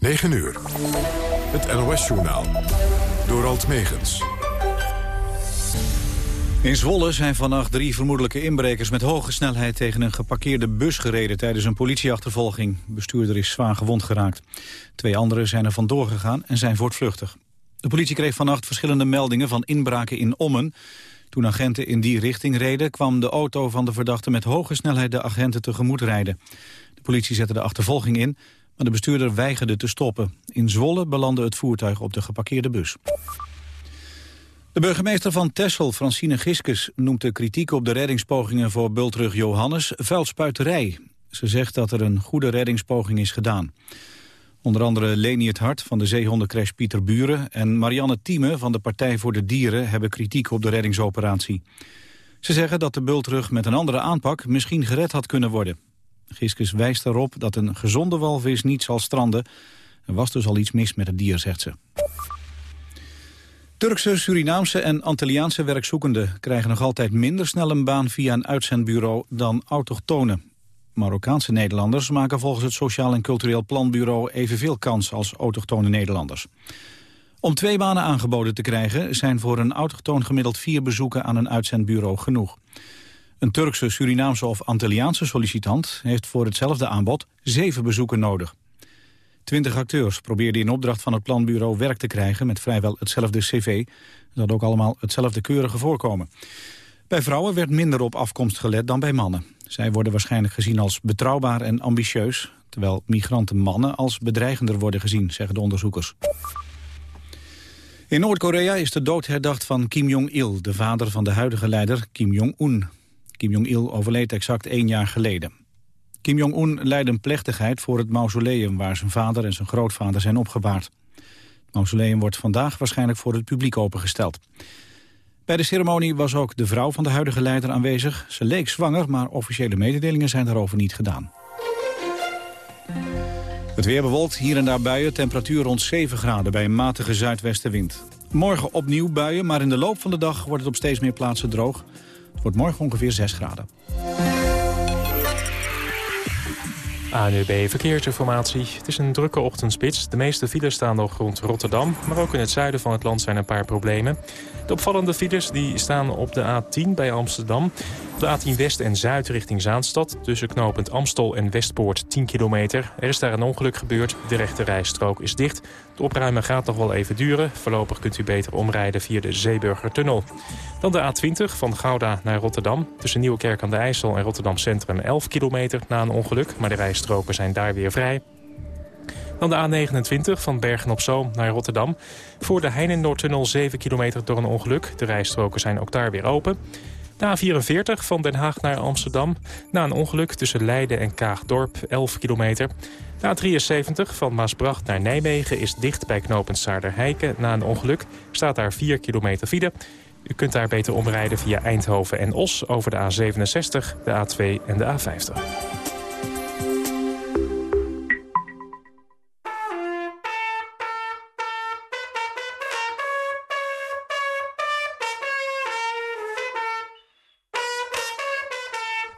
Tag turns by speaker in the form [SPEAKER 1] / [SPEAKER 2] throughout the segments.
[SPEAKER 1] 9 uur. Het NOS-journaal. Door Alt Megens.
[SPEAKER 2] In Zwolle zijn vannacht drie vermoedelijke inbrekers met hoge snelheid tegen een geparkeerde bus gereden tijdens een politieachtervolging. De bestuurder is zwaar gewond geraakt. Twee anderen zijn er vandoor gegaan en zijn voortvluchtig. De politie kreeg vannacht verschillende meldingen van inbraken in Ommen. Toen agenten in die richting reden kwam de auto van de verdachte met hoge snelheid de agenten tegemoet rijden. De politie zette de achtervolging in, de bestuurder weigerde te stoppen. In Zwolle belandde het voertuig op de geparkeerde bus. De burgemeester van Tessel, Francine Giskus, noemt de kritiek op de reddingspogingen voor bultrug Johannes vuilspuiterij. Ze zegt dat er een goede reddingspoging is gedaan. Onder andere Leni het Hart van de zeehondencrash Pieter Buren... en Marianne Thieme van de Partij voor de Dieren hebben kritiek op de reddingsoperatie. Ze zeggen dat de bultrug met een andere aanpak misschien gered had kunnen worden. Giskus wijst erop dat een gezonde walvis niet zal stranden. Er was dus al iets mis met het dier, zegt ze. Turkse, Surinaamse en Antilliaanse werkzoekenden krijgen nog altijd minder snel een baan via een uitzendbureau dan autochtonen. Marokkaanse Nederlanders maken volgens het Sociaal en Cultureel Planbureau evenveel kans als autochtone Nederlanders. Om twee banen aangeboden te krijgen zijn voor een autochtoon gemiddeld vier bezoeken aan een uitzendbureau genoeg. Een Turkse, Surinaamse of Antilliaanse sollicitant heeft voor hetzelfde aanbod zeven bezoeken nodig. Twintig acteurs probeerden in opdracht van het planbureau werk te krijgen met vrijwel hetzelfde cv. Dat ook allemaal hetzelfde keurige voorkomen. Bij vrouwen werd minder op afkomst gelet dan bij mannen. Zij worden waarschijnlijk gezien als betrouwbaar en ambitieus... terwijl migranten mannen als bedreigender worden gezien, zeggen de onderzoekers. In Noord-Korea is de dood herdacht van Kim Jong-il... de vader van de huidige leider Kim Jong-un. Kim Jong-il overleed exact één jaar geleden. Kim Jong-un leidde een plechtigheid voor het mausoleum... waar zijn vader en zijn grootvader zijn opgebaard. Het mausoleum wordt vandaag waarschijnlijk voor het publiek opengesteld. Bij de ceremonie was ook de vrouw van de huidige leider aanwezig. Ze leek zwanger, maar officiële mededelingen zijn daarover niet gedaan. Het weer bewolkt, hier en daar buien, temperatuur rond 7 graden bij een matige zuidwestenwind. Morgen opnieuw buien, maar in de loop van de dag wordt het op steeds meer plaatsen droog. Het wordt morgen ongeveer 6 graden.
[SPEAKER 3] ANUB Verkeersinformatie. Het is een drukke ochtendspits. De meeste files staan nog rond Rotterdam. Maar ook in het zuiden van het land zijn een paar problemen. De opvallende files die staan op de A10 bij Amsterdam. de A10 West en Zuid richting Zaanstad. Tussen knooppunt Amstel en Westpoort 10 kilometer. Er is daar een ongeluk gebeurd. De rechte rijstrook is dicht. Opruimen gaat nog wel even duren. Voorlopig kunt u beter omrijden via de Zeeburgertunnel. Dan de A20 van Gouda naar Rotterdam. Tussen Nieuwekerk aan de IJssel en Rotterdam Centrum 11 kilometer na een ongeluk. Maar de rijstroken zijn daar weer vrij. Dan de A29 van Bergen-op-Zoom naar Rotterdam. Voor de Heinenoordtunnel 7 kilometer door een ongeluk. De rijstroken zijn ook daar weer open. De A44 van Den Haag naar Amsterdam. Na een ongeluk tussen Leiden en Kaagdorp 11 kilometer. De A73 van Maasbracht naar Nijmegen is dicht bij knooppunt Saarderheiken. Na een ongeluk staat daar 4 kilometer file. U kunt daar beter omrijden via Eindhoven en Os over de A67, de A2 en de A50.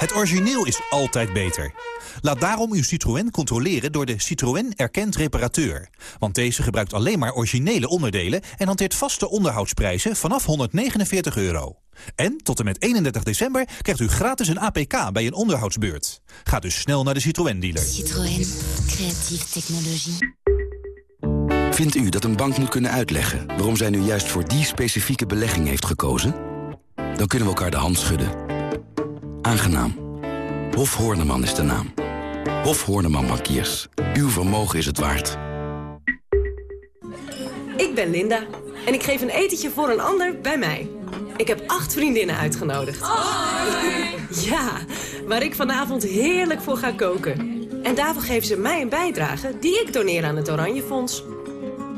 [SPEAKER 4] Het origineel is altijd beter. Laat daarom uw Citroën controleren door de Citroën Erkend Reparateur. Want deze gebruikt alleen maar originele onderdelen... en hanteert vaste onderhoudsprijzen vanaf 149 euro. En tot en met 31 december krijgt u gratis een APK bij een onderhoudsbeurt. Ga dus snel naar de Citroën-dealer.
[SPEAKER 5] Citroën. Creatieve technologie.
[SPEAKER 6] Vindt u dat een bank moet kunnen uitleggen... waarom zij nu juist voor die specifieke belegging heeft gekozen? Dan kunnen we elkaar de hand schudden. Aangenaam. Hof Horneman is de naam. Hof Horneman Bankiers. Uw vermogen is het waard.
[SPEAKER 7] Ik ben Linda en ik geef een etentje voor een ander bij mij. Ik heb acht vriendinnen uitgenodigd. Ja, waar ik vanavond heerlijk voor ga koken. En daarvoor geven ze mij een bijdrage die ik doneer aan het Oranje Fonds.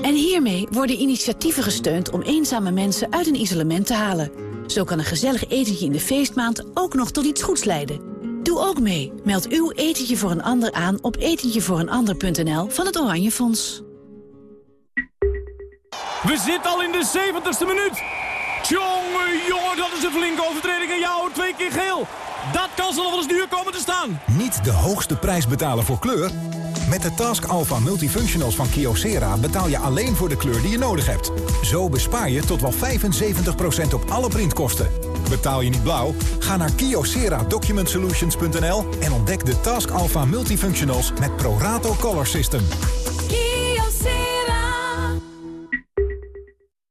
[SPEAKER 8] En hiermee worden initiatieven gesteund om eenzame mensen uit een isolement te halen. Zo kan een gezellig etentje in de feestmaand ook nog tot iets goeds leiden. Doe ook mee. Meld uw etentje voor een ander aan op etentjevooreenander.nl van het Oranje Fonds.
[SPEAKER 9] We zitten al in de 70ste minuut. Tjonge, jongen, dat is een flinke overtreding. En jou twee keer geel. Dat kan ze nog wel eens duur komen te staan.
[SPEAKER 10] Niet de hoogste prijs betalen voor kleur Met de Task Alpha Multifunctionals van Kyocera betaal je alleen voor de kleur die je nodig hebt. Zo bespaar je tot wel 75% op alle printkosten. Betaal je niet blauw? Ga naar kyocera-document-solutions.nl en ontdek de Task Alpha Multifunctionals met Prorato Color System.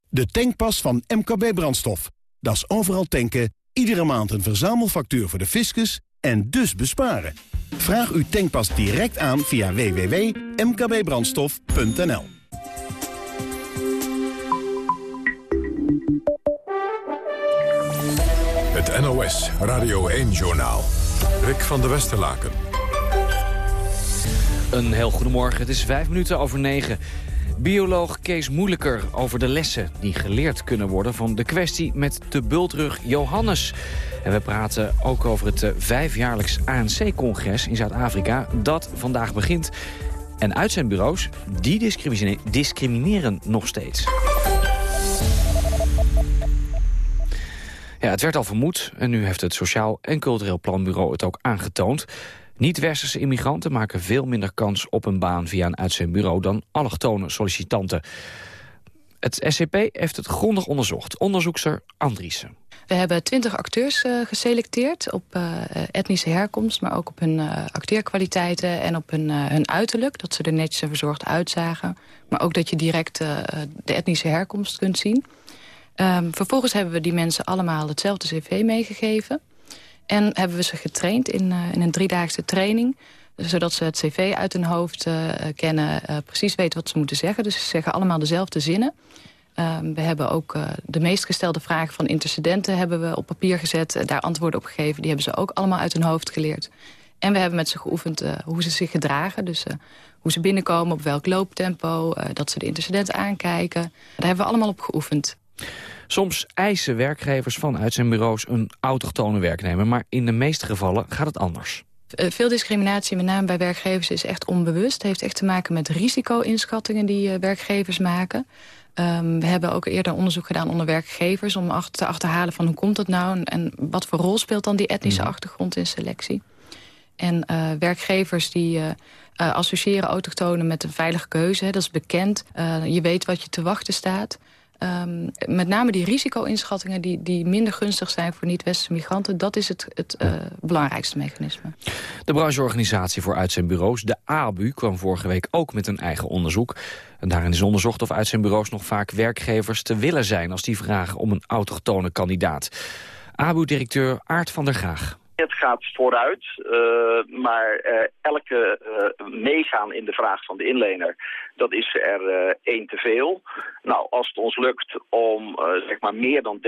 [SPEAKER 11] De tankpas van MKB Brandstof. Dat is overal tanken, iedere maand een verzamelfactuur voor de fiscus en dus besparen. Vraag uw tankpas direct aan via www.mkbbrandstof.nl
[SPEAKER 1] Het NOS Radio 1-journaal. Rick van der Westerlaken.
[SPEAKER 12] Een heel goedemorgen, het is vijf minuten over negen. Bioloog Kees Moeilijker over de lessen die geleerd kunnen worden... van de kwestie met de bultrug Johannes. En we praten ook over het eh, vijfjaarlijks ANC-congres in Zuid-Afrika... dat vandaag begint. En uitzendbureaus, die discrimineren nog steeds. Ja, het werd al vermoed en nu heeft het Sociaal en Cultureel Planbureau het ook aangetoond. Niet-westerse immigranten maken veel minder kans op een baan via een uitzendbureau dan allochtone sollicitanten. Het SCP heeft het grondig onderzocht. Onderzoekster Andriessen.
[SPEAKER 13] We hebben twintig acteurs uh, geselecteerd op uh, etnische herkomst... maar ook op hun uh, acteerkwaliteiten en op hun, uiterlijk. Dat ze er netjes en verzorgd uitzagen. Maar ook dat je direct de etnische herkomst kunt zien. Um, vervolgens hebben we die mensen allemaal hetzelfde cv meegegeven. En hebben we ze getraind in, uh, in een driedaagse training zodat ze het cv uit hun hoofd uh, kennen, uh, precies weten wat ze moeten zeggen. Dus ze zeggen allemaal dezelfde zinnen. Ehm, we hebben ook de meest gestelde vragen van intercedenten hebben we op papier gezet. daar antwoorden op gegeven. Die hebben ze ook allemaal uit hun hoofd geleerd. En we hebben met ze geoefend hoe ze zich gedragen. Dus hoe ze binnenkomen, op welk looptempo. dat ze de intercedent aankijken. Daar hebben we allemaal op geoefend.
[SPEAKER 12] Soms eisen werkgevers van uitzendbureaus een autochtone werknemer... maar in de meeste gevallen gaat het anders.
[SPEAKER 13] Eh, veel discriminatie, met name bij werkgevers, is echt onbewust. Het heeft echt te maken met risico-inschattingen die uh, werkgevers maken. Um, we hebben ook eerder onderzoek gedaan onder werkgevers... om achter, te achterhalen van hoe komt dat nou... en wat voor rol speelt dan die etnische mhm. achtergrond in selectie. En uh, werkgevers die associëren autochtonen met een veilige keuze. Hè, dat is bekend. je weet wat je te wachten staat... Um, met name die risico-inschattingen die, die minder gunstig zijn voor niet-westerse migranten... dat is het, het uh, belangrijkste mechanisme.
[SPEAKER 12] De brancheorganisatie voor uitzendbureaus, de ABU, kwam vorige week ook met een eigen onderzoek. Daarin is onderzocht of uitzendbureaus nog vaak werkgevers te willen zijn... als die vragen om een autochtone kandidaat. ABU-directeur Aart van der Graag.
[SPEAKER 14] Het gaat vooruit, uh, maar uh, elke uh, meegaan in de vraag van de inlener, dat is er één te veel. Nou, als het ons lukt om zeg maar meer dan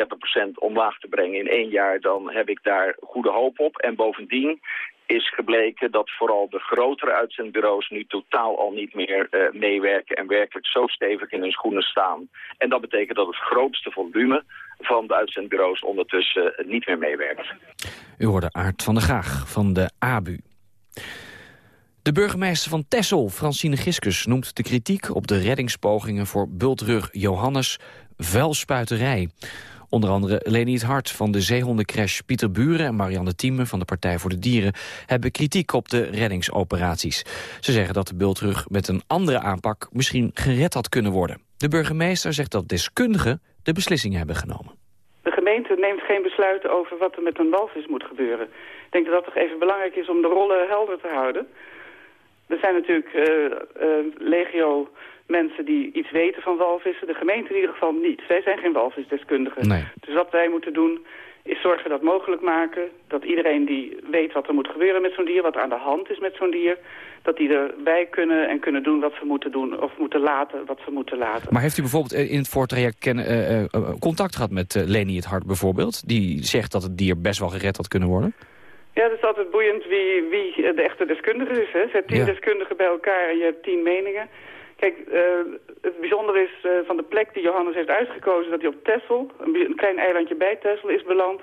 [SPEAKER 14] 30% omlaag te brengen in één jaar, dan heb ik daar goede hoop op. En bovendien is gebleken dat vooral de grotere uitzendbureaus nu totaal al niet meer meewerken en werkelijk zo stevig in hun schoenen staan. En dat betekent dat het grootste volume van de uitzendbureaus ondertussen niet meer meewerkt.
[SPEAKER 12] U hoorde Aart van der Graag van de ABU. De burgemeester van Tessel, Francine Giskus, noemt de kritiek op de reddingspogingen voor bultrug Johannes vuilspuiterij. Onder andere Leni het Hart van de zeehondencrash Pieter Buren... en Marianne Thieme van de Partij voor de Dieren... hebben kritiek op de reddingsoperaties. Ze zeggen dat de bultrug met een andere aanpak... misschien gered had kunnen worden. De burgemeester zegt dat deskundigen de beslissing hebben genomen.
[SPEAKER 15] De gemeente neemt geen besluiten over wat er met een walvis moet gebeuren. Ik denk dat dat toch even belangrijk is om de rollen helder te houden. Er zijn natuurlijk uh, uh, legio mensen die iets weten van walvissen. De gemeente in ieder geval niet. Wij zijn geen walvisdeskundigen.
[SPEAKER 12] Nee.
[SPEAKER 15] Dus wat wij moeten doen is zorgen dat mogelijk maken. Dat iedereen die weet wat er moet gebeuren met zo'n dier, wat aan de hand is met zo'n dier... dat die erbij kunnen en kunnen doen wat ze moeten doen of moeten laten wat ze moeten laten.
[SPEAKER 12] Maar heeft u bijvoorbeeld eh, in het voortraject uh, uh, contact gehad met Leni het Hart bijvoorbeeld? Die zegt dat het dier best wel gered had kunnen worden?
[SPEAKER 15] Ja, het is altijd boeiend wie, wie de echte deskundige is. Hè. Zet tien deskundigen bij elkaar en je hebt tien meningen. Kijk, uh, het bijzondere is uh, van de plek die Johannes heeft uitgekozen... dat hij op Texel, een, een, klein eilandje bij Texel, is beland.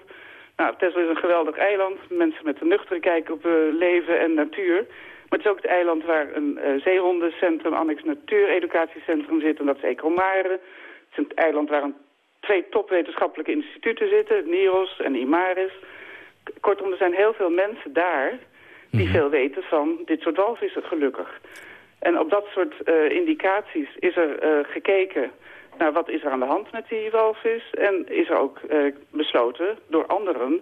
[SPEAKER 15] Nou, Texel is een geweldig eiland. Mensen met een nuchtere kijk op uh, leven en natuur. Maar het is ook het eiland waar een zeehondencentrum, annex natuureducatiecentrum zit... en dat is Ecomare. Het is een eiland waar een, twee topwetenschappelijke instituten zitten... NIROS en IMARIS. Kortom, er zijn heel veel mensen daar die -hmm. veel weten van dit soort walvissen, gelukkig. En op dat soort indicaties is er gekeken naar wat is er aan de hand met die walvis. En is er ook besloten door anderen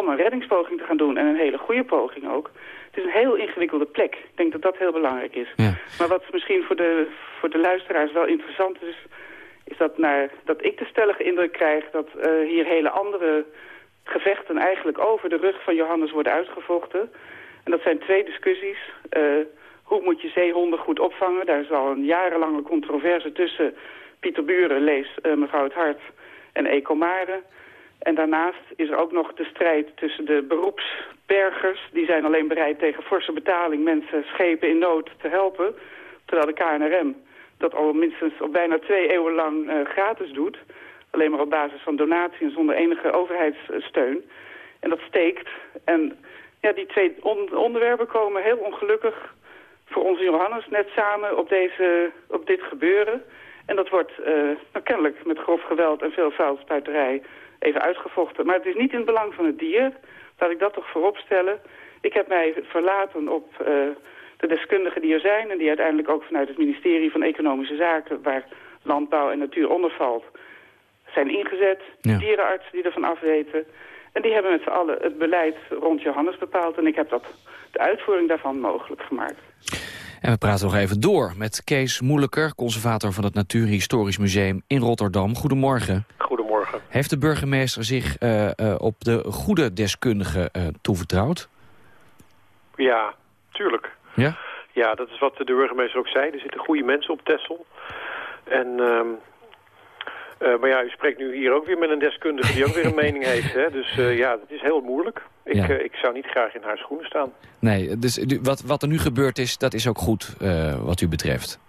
[SPEAKER 15] om een reddingspoging te gaan doen. En een hele goede poging ook. Het is een heel ingewikkelde plek. Ik denk dat dat heel belangrijk is. Ja. Maar wat misschien voor de, voor de luisteraars wel interessant is... is dat, naar, dat ik de stellige indruk krijg dat uh, hier hele andere gevechten... eigenlijk over de rug van Johannes worden uitgevochten. En dat zijn twee discussies. Uh, hoe moet je zeehonden goed opvangen? Daar is al een jarenlange controverse tussen Pieter Buren, lees uh, mevrouw het Hart, en Eco Mare... En daarnaast is er ook nog de strijd tussen de beroepsbergers. Die zijn alleen bereid tegen forse betaling mensen, schepen in nood te helpen. Terwijl de KNRM dat al minstens al bijna twee eeuwen lang uh, gratis doet. Alleen maar op basis van donatie en zonder enige overheidssteun. En dat steekt. En ja, die twee on onderwerpen komen heel ongelukkig voor onze Johannes net samen op, deze, op dit gebeuren. En dat wordt uh, nou, kennelijk met grof geweld en veel vuilspuiterij even uitgevochten. Maar het is niet in het belang van het dier. Laat ik dat toch voorop stellen. Ik heb mij verlaten op uh, de deskundigen die er zijn... en die uiteindelijk ook vanuit het ministerie van Economische Zaken... waar landbouw en natuur onder valt, zijn ingezet. Ja. Dierenartsen die ervan afweten. En die hebben met z'n allen het beleid rond Johannes bepaald. En ik heb dat, de uitvoering daarvan mogelijk gemaakt.
[SPEAKER 12] En we praten nog even door met Kees Moeilijker, conservator van het Natuurhistorisch Museum in Rotterdam. Goedemorgen.
[SPEAKER 16] Goedemorgen.
[SPEAKER 12] Heeft de burgemeester zich uh, uh, op de goede deskundige uh, toevertrouwd?
[SPEAKER 16] Ja, tuurlijk.
[SPEAKER 12] Ja?
[SPEAKER 16] Ja, dat is wat de burgemeester ook zei. Er zitten goede mensen op Tessel. En... Uh, maar ja, u spreekt nu hier ook weer met een deskundige die ook weer een mening heeft. Hè? Dus uh, ja, het is heel moeilijk. Ik, ja. uh, ik zou niet graag in haar schoenen staan.
[SPEAKER 12] Nee, dus wat, wat er nu gebeurd is, dat is ook goed wat u betreft.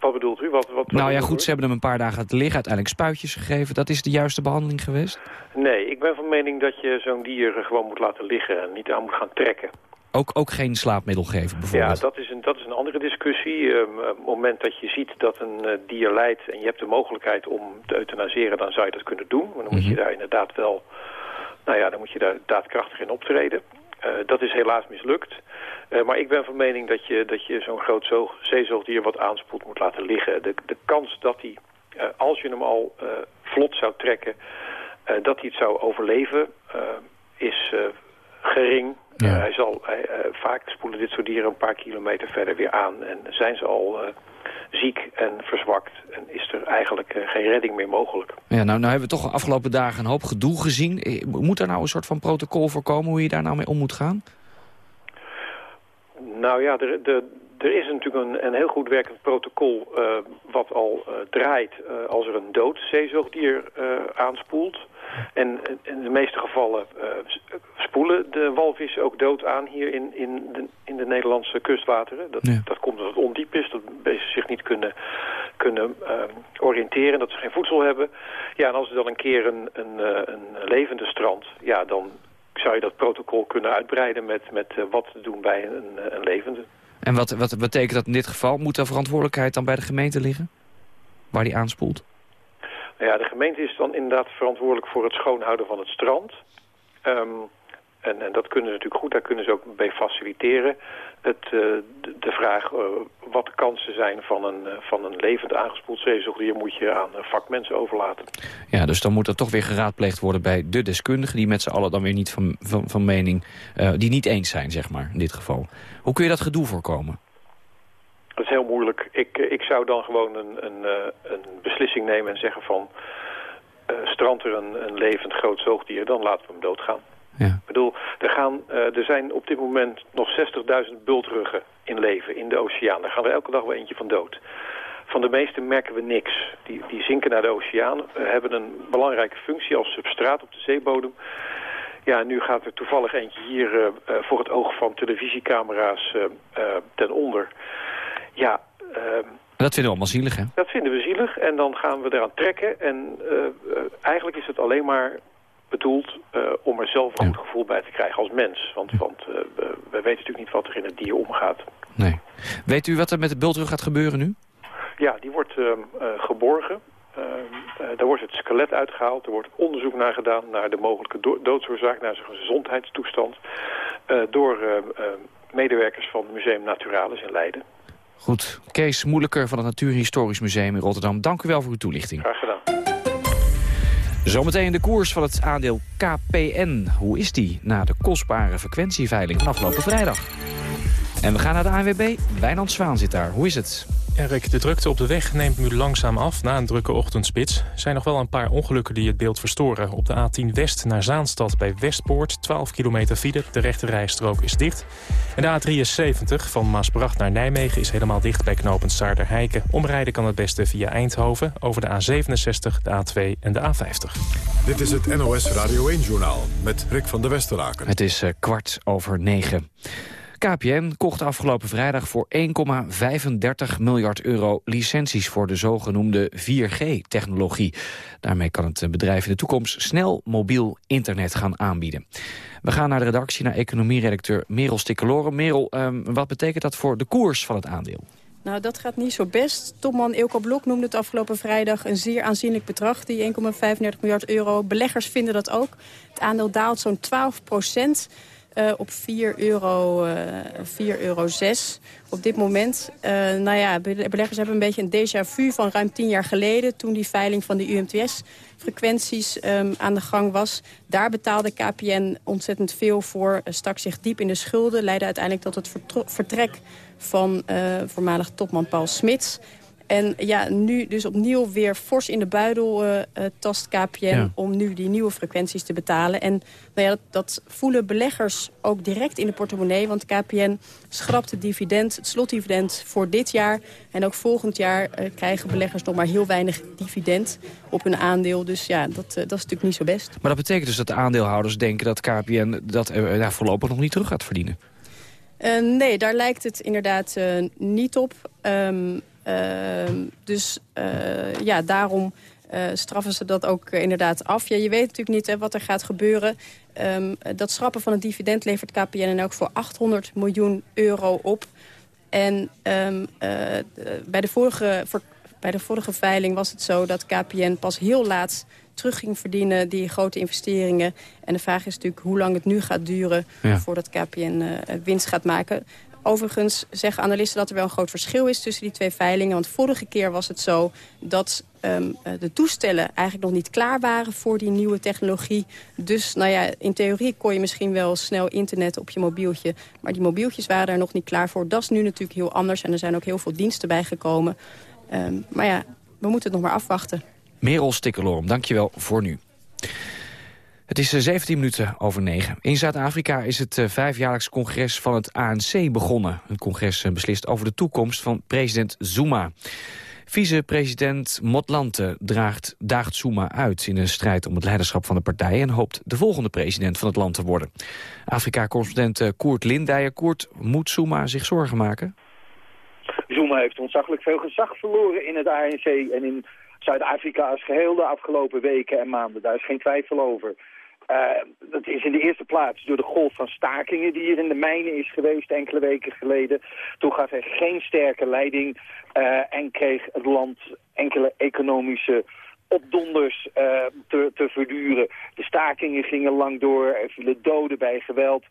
[SPEAKER 16] Wat bedoelt u? Wat, wat,
[SPEAKER 12] nou ja, goed, ze hebben hem een paar dagen te liggen, uiteindelijk spuitjes gegeven. Dat is de juiste behandeling geweest?
[SPEAKER 16] Nee, ik ben van mening dat je zo'n dier gewoon moet laten liggen en niet aan moet gaan trekken.
[SPEAKER 12] Ook, ook geen slaapmiddel geven bijvoorbeeld?
[SPEAKER 16] Ja, dat is een, dat is een andere discussie. Um, op het moment dat je ziet dat een uh, dier lijdt en je hebt de mogelijkheid om te euthanaseren, dan zou je dat kunnen doen. Maar dan mm -hmm. moet je daar inderdaad wel, nou ja, dan moet je daar daadkrachtig in optreden. Uh, dat is helaas mislukt. Uh, maar ik ben van mening dat je, dat je zo'n groot zoog, zeezoogdier wat aanspoelt moet laten liggen. De, de kans dat hij, uh, als je hem al vlot zou trekken, dat hij het zou overleven, is gering. Ja. Uh, hij zal, hij, uh, vaak spoelen dit soort dieren een paar kilometer verder weer aan. En zijn ze al uh, ziek en verzwakt. En is er eigenlijk geen redding meer mogelijk.
[SPEAKER 12] Ja, nou, nou hebben we toch de afgelopen dagen een hoop gedoe gezien. Moet er nou een soort van protocol voor komen hoe je daar nou mee om moet gaan?
[SPEAKER 16] Nou ja, de, de, er is natuurlijk een, een heel goed werkend protocol wat al draait als er een dood zeezoogdier aanspoelt. En in de meeste gevallen uh, spoelen de walvissen ook dood aan hier in, in, de, in de Nederlandse kustwateren. Dat, ja. dat komt omdat het ondiep is, dat beesten zich niet kunnen, kunnen uh, oriënteren, dat ze geen voedsel hebben. Ja, en als er dan een keer een, een, uh, een levende strand, ja, dan zou je dat protocol kunnen uitbreiden met, met uh, wat te doen bij een, een levende.
[SPEAKER 12] En wat, wat betekent dat in dit geval? Moet de verantwoordelijkheid dan bij de gemeente liggen? Waar die aanspoelt?
[SPEAKER 16] Nou ja, de gemeente is dan inderdaad verantwoordelijk voor het schoonhouden van het strand. Um, en, en, dat kunnen ze natuurlijk goed, daar kunnen ze ook bij faciliteren. Het, uh, de, vraag uh, wat de kansen zijn van een, uh, van een levend aangespoeld zeezoogdier moet je aan vakmensen overlaten.
[SPEAKER 12] Ja, dus dan moet er toch weer geraadpleegd worden bij de deskundigen... die met z'n allen dan weer niet van, van, van mening, die niet eens zijn, zeg maar, in dit geval. Hoe kun je dat gedoe voorkomen?
[SPEAKER 16] Dat is heel moeilijk. Ik, ik zou dan gewoon een, een, een beslissing nemen en zeggen van... Uh, strandt er een, een levend groot zoogdier, dan laten we hem doodgaan.
[SPEAKER 12] Ja.
[SPEAKER 16] Ik bedoel, er, gaan, er zijn op dit moment nog 60.000 bultruggen in leven in de oceaan. Daar gaan er elke dag wel eentje van dood. Van de meeste merken we niks. Die, die zinken naar de oceaan, hebben een belangrijke functie als substraat op de zeebodem. Ja, nu gaat er toevallig eentje hier uh, voor het oog van televisiecamera's ten onder. Ja,
[SPEAKER 12] ehm, dat vinden we allemaal zielig, hè?
[SPEAKER 16] Dat vinden we zielig en dan gaan we eraan trekken. En uh, uh, eigenlijk is het alleen maar bedoeld uh, om er zelf een goed gevoel bij te krijgen als mens. Want, want we, we, weten natuurlijk niet wat er in het dier omgaat.
[SPEAKER 12] Nee. Weet u wat er met de bultrug gaat gebeuren nu?
[SPEAKER 16] Ja, die wordt ehm, geborgen. Ehm, daar wordt het skelet uitgehaald. Er wordt onderzoek naar gedaan naar de mogelijke do doodsoorzaak, naar zijn gezondheidstoestand. door medewerkers van het Museum Naturalis in Leiden.
[SPEAKER 12] Goed. Kees Moeilijker van het Natuurhistorisch Museum in Rotterdam. Dank u wel voor uw toelichting.
[SPEAKER 16] Graag gedaan.
[SPEAKER 12] Zometeen de koers van het aandeel KPN. Hoe is die na de kostbare frequentieveiling van afgelopen vrijdag? En we gaan naar de ANWB. Wijnand Zwaan zit daar. Hoe is het?
[SPEAKER 3] Erik, de drukte op de weg neemt nu langzaam af na een drukke ochtendspits. Er zijn nog wel een paar ongelukken die het beeld verstoren. Op de A10 West naar Zaanstad bij Westpoort, 12 kilometer file. De rechte rijstrook is dicht. En de A73 van Maasbracht naar Nijmegen is helemaal dicht bij knooppunt Saarderheiken. Omrijden kan het beste via Eindhoven over de A67, de A2 en de A50.
[SPEAKER 1] Dit is het NOS Radio 1-journaal met Rick van der Westeraken.
[SPEAKER 12] Het is uh, kwart over negen. KPN kocht afgelopen vrijdag voor 1,35 miljard euro licenties voor de zogenoemde 4G-technologie. Daarmee kan het bedrijf in de toekomst snel mobiel internet gaan aanbieden. We gaan naar de redactie, naar economieredacteur Merel Stikkeloren. Merel, um, wat betekent dat voor de koers van het aandeel?
[SPEAKER 17] Nou, dat gaat niet zo best. Topman Ilko Blok noemde het afgelopen vrijdag een zeer aanzienlijk bedrag, die 1,35 miljard euro. Beleggers vinden dat ook. Het aandeel daalt zo'n 12 procent. Uh, op 4 euro, uh, 4 euro 6 op dit moment. Uh, nou ja, beleggers hebben een beetje een déjà vu van ruim 10 jaar geleden... toen die veiling van de UMTS-frequenties um, aan de gang was. Daar betaalde KPN ontzettend veel voor, stak zich diep in de schulden... leidde uiteindelijk tot het vertrek van voormalig topman Paul Smits... En ja, nu dus opnieuw weer fors in de buidel uh, tast KPN... om nu die nieuwe frequenties te betalen. En nou ja, dat, dat, voelen beleggers ook direct in de portemonnee. Want KPN schrapt het dividend, het slotdividend voor dit jaar. En ook volgend jaar uh, krijgen beleggers nog maar heel weinig dividend op hun aandeel. Dus ja, dat, dat is natuurlijk niet zo best.
[SPEAKER 12] Maar dat betekent dus dat de aandeelhouders denken dat KPN... dat daar voorlopig nog niet terug gaat verdienen?
[SPEAKER 17] nee, daar lijkt het inderdaad niet op. Um, Ehm, dus eh, ja, daarom uh, straffen ze dat ook inderdaad af. Ja, je weet natuurlijk niet hè, wat er gaat gebeuren. Um, dat schrappen van het dividend levert KPN elk voor 800 miljoen euro op. En um, bij, de vorige, voor, bij de vorige veiling was het zo dat KPN pas heel laat terug ging verdienen, die grote investeringen. En de vraag is natuurlijk hoe lang het nu gaat duren ja. voordat KPN winst gaat maken. Overigens zeggen analisten dat er wel een groot verschil is tussen die twee veilingen. Want vorige keer was het zo dat um, de toestellen eigenlijk nog niet klaar waren voor die nieuwe technologie. Dus nou ja, in theorie kon je misschien wel snel internet op je mobieltje. Maar die mobieltjes waren er nog niet klaar voor. Dat is nu natuurlijk heel anders en er zijn ook heel veel diensten bijgekomen. Um, maar ja, we moeten het nog maar afwachten.
[SPEAKER 12] Merel Stikkelorum, dankjewel voor nu. Het is 17 eh, minuten over 9. In Zuid-Afrika is het uh, vijfjaarlijks congres van het ANC begonnen. Een congres uh, beslist over de toekomst van president Zuma. Vice-president Motlante draagt, daagt Zuma uit in een strijd om het leiderschap van de partij... en hoopt de volgende president van het land te worden. Afrika-correspondent Koert Lindijer. Koert, moet Zuma zich zorgen maken?
[SPEAKER 18] Zuma heeft ontzaglijk veel gezag verloren in het ANC en in Zuid-Afrika als geheel de afgelopen weken en maanden. Daar is geen twijfel over. Uh, dat is in de eerste plaats door de golf van stakingen die hier in de mijnen is geweest enkele weken geleden. Toen gaf hij geen sterke leiding uh, en kreeg het land enkele economische opdonders uh, te, te verduren. De stakingen gingen lang door, er vielen doden bij geweld.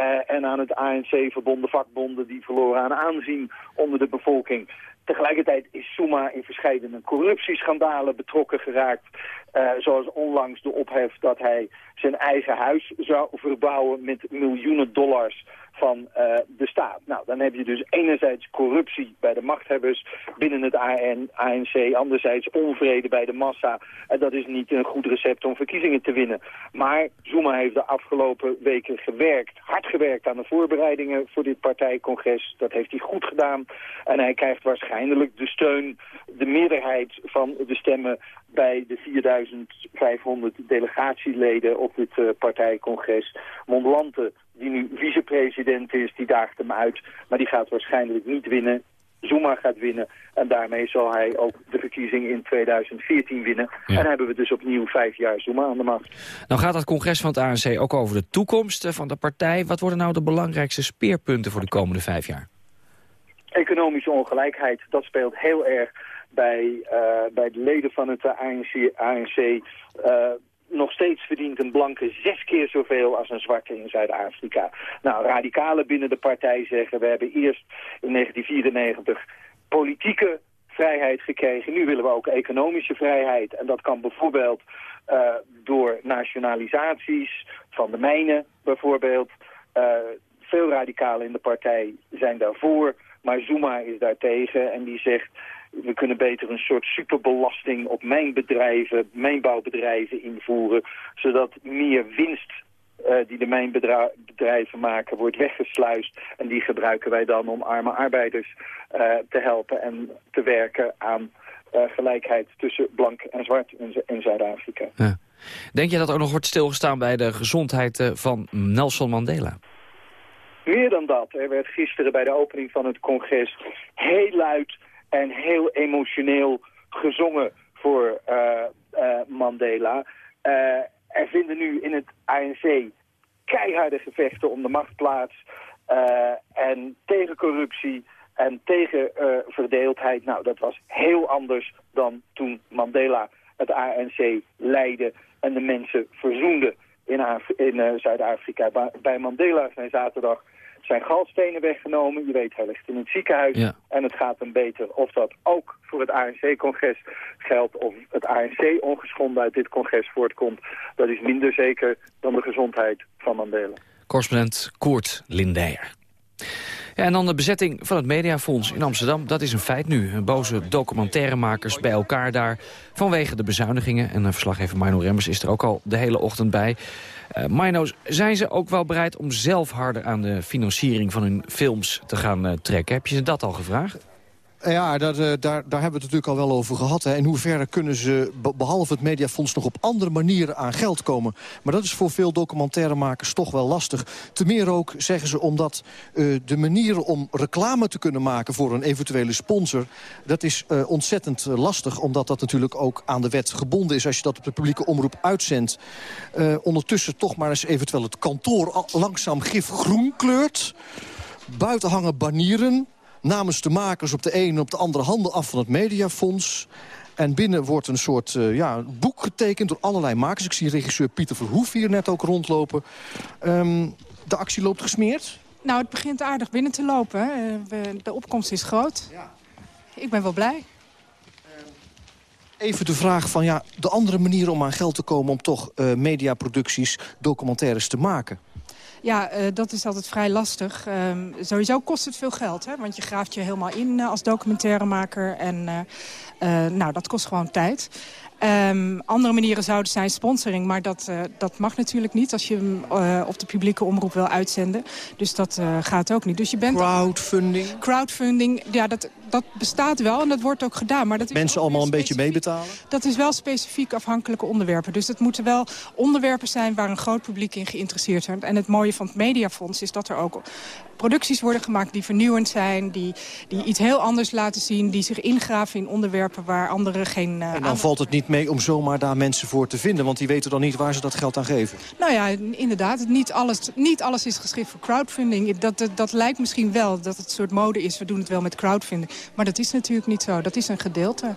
[SPEAKER 18] Uh, en aan het ANC verbonden vakbonden die verloren aan aanzien onder de bevolking. Tegelijkertijd is Suma in verschillende corruptieschandalen betrokken geraakt. Uh, zoals onlangs de ophef dat hij zijn eigen huis zou verbouwen met miljoenen dollars van uh, de staat. Nou, dan heb je dus enerzijds corruptie bij de machthebbers binnen het AN, ANC, anderzijds onvrede bij de massa. En dat is niet een goed recept om verkiezingen te winnen. Maar Zuma heeft de afgelopen weken gewerkt, hard gewerkt aan de voorbereidingen voor dit partijcongres. Dat heeft hij goed gedaan. En hij krijgt waarschijnlijk de steun, de meerderheid van de stemmen bij de 4500 delegatieleden op dit uh, partijcongres. Mondlante, die nu vicepresident is, die daagt hem uit. Maar die gaat waarschijnlijk niet winnen. Zuma gaat winnen. En daarmee zal hij ook de verkiezing in 2014 winnen. Ja. En hebben we dus opnieuw vijf jaar Zuma aan de macht.
[SPEAKER 12] Nou gaat het congres van het ANC ook over de toekomst van de partij. Wat worden nou de belangrijkste speerpunten voor de komende vijf jaar?
[SPEAKER 18] Economische ongelijkheid, dat speelt heel erg bij, uh, bij de leden van het ANC. ANC uh, nog steeds verdient een blanke zes keer zoveel als een zwarte in Zuid-Afrika. Nou, radicalen binnen de partij zeggen, we hebben eerst in 1994 politieke vrijheid gekregen. Nu willen we ook economische vrijheid. En dat kan bijvoorbeeld uh, door nationalisaties van de mijnen bijvoorbeeld. Uh, veel radicalen in de partij zijn daarvoor, maar Zuma is daartegen en die zegt we kunnen beter een soort superbelasting op mijnbedrijven, mijnbouwbedrijven invoeren, zodat meer winst uh, die de mijnbedrijven maken wordt weggesluist. En die gebruiken wij dan om arme arbeiders uh, te helpen en te werken aan uh, gelijkheid tussen blank en zwart in, in Zuid-Afrika.
[SPEAKER 12] Ja. Denk je dat ook nog wordt stilgestaan bij de gezondheid van Nelson Mandela?
[SPEAKER 18] Meer dan dat. Er werd gisteren bij de opening van het congres heel luid en heel emotioneel gezongen voor uh, uh, Mandela. Uh, er vinden nu in het ANC keiharde gevechten om de machtplaats en tegen corruptie en tegen verdeeldheid. Nou, dat was heel anders dan toen Mandela het ANC leidde en de mensen verzoende in, in Zuid-Afrika. Bij Mandela zijn zaterdag zijn galstenen weggenomen. Je weet, hij ligt in het ziekenhuis. Ja. En het gaat hem beter. Of dat ook voor het ANC-congres geldt... of het ANC ongeschonden uit dit congres voortkomt... dat is minder zeker dan de gezondheid van Mandela.
[SPEAKER 12] Correspondent Koert Lindeyer. Ja, en dan de bezetting van het Mediafonds in Amsterdam. Dat is een feit nu. Boze documentairemakers bij elkaar daar vanwege de bezuinigingen. En verslaggever Mino Remmers is er ook al de hele ochtend bij. Uh, Mino, zijn ze ook wel bereid om zelf harder aan de financiering van hun films te gaan uh, trekken? Heb je ze dat al gevraagd?
[SPEAKER 19] Ja, dat, uh, daar, daar hebben we het natuurlijk al wel over gehad. Hè. In hoeverre kunnen ze, behalve het Mediafonds... nog op andere manieren aan geld komen. Maar dat is voor veel documentairemakers toch wel lastig. Te meer ook, zeggen ze, omdat uh, de manieren om reclame te kunnen maken... voor een eventuele sponsor, dat is uh, ontzettend lastig. Omdat dat natuurlijk ook aan de wet gebonden is... als je dat op de publieke omroep uitzendt. ondertussen toch maar eens eventueel het kantoor langzaam gifgroen kleurt. Buiten hangen banieren namens de makers op de ene en op de andere handen af van het Mediafonds. En binnen wordt een soort uh, ja, boek getekend door allerlei makers. Ik zie regisseur Pieter Verhoef hier net ook rondlopen. Um, de actie loopt gesmeerd?
[SPEAKER 20] Nou, het begint aardig binnen te lopen. Uh, de opkomst is groot. Ja. Ik ben wel blij.
[SPEAKER 19] Even de vraag van ja, de andere manier om aan geld te komen... om toch uh, mediaproducties, documentaires te maken.
[SPEAKER 20] Ja, uh, dat is altijd vrij lastig. Um, sowieso kost het veel geld, hè? want je graaft je helemaal in uh, als documentairemaker. En uh, nou, dat kost gewoon tijd. Um, andere manieren zouden zijn sponsoring, maar dat, uh, dat mag natuurlijk niet als je hem uh, op de publieke omroep wil uitzenden. Dus dat uh, gaat ook niet. Dus je bent
[SPEAKER 19] crowdfunding?
[SPEAKER 20] Crowdfunding, ja, dat, dat bestaat wel en dat wordt ook gedaan. Maar dat
[SPEAKER 19] Mensen allemaal een beetje meebetalen?
[SPEAKER 20] Dat is wel specifiek afhankelijke onderwerpen. Dus het moeten wel onderwerpen zijn waar een groot publiek in geïnteresseerd is. En het mooie van het Mediafonds is dat er ook producties worden gemaakt die vernieuwend zijn... die, die iets heel anders laten zien, die zich ingraven in onderwerpen waar anderen geen...
[SPEAKER 19] Uh, en dan valt het niet mee om zomaar daar mensen voor te vinden... want die weten dan niet waar ze dat geld aan geven.
[SPEAKER 20] Nou ja, inderdaad. Niet alles, niet alles is geschikt voor crowdfunding. Dat, dat, dat lijkt misschien wel dat het een soort mode is. We doen het wel met crowdfunding. Maar dat is natuurlijk niet zo. Dat is een gedeelte.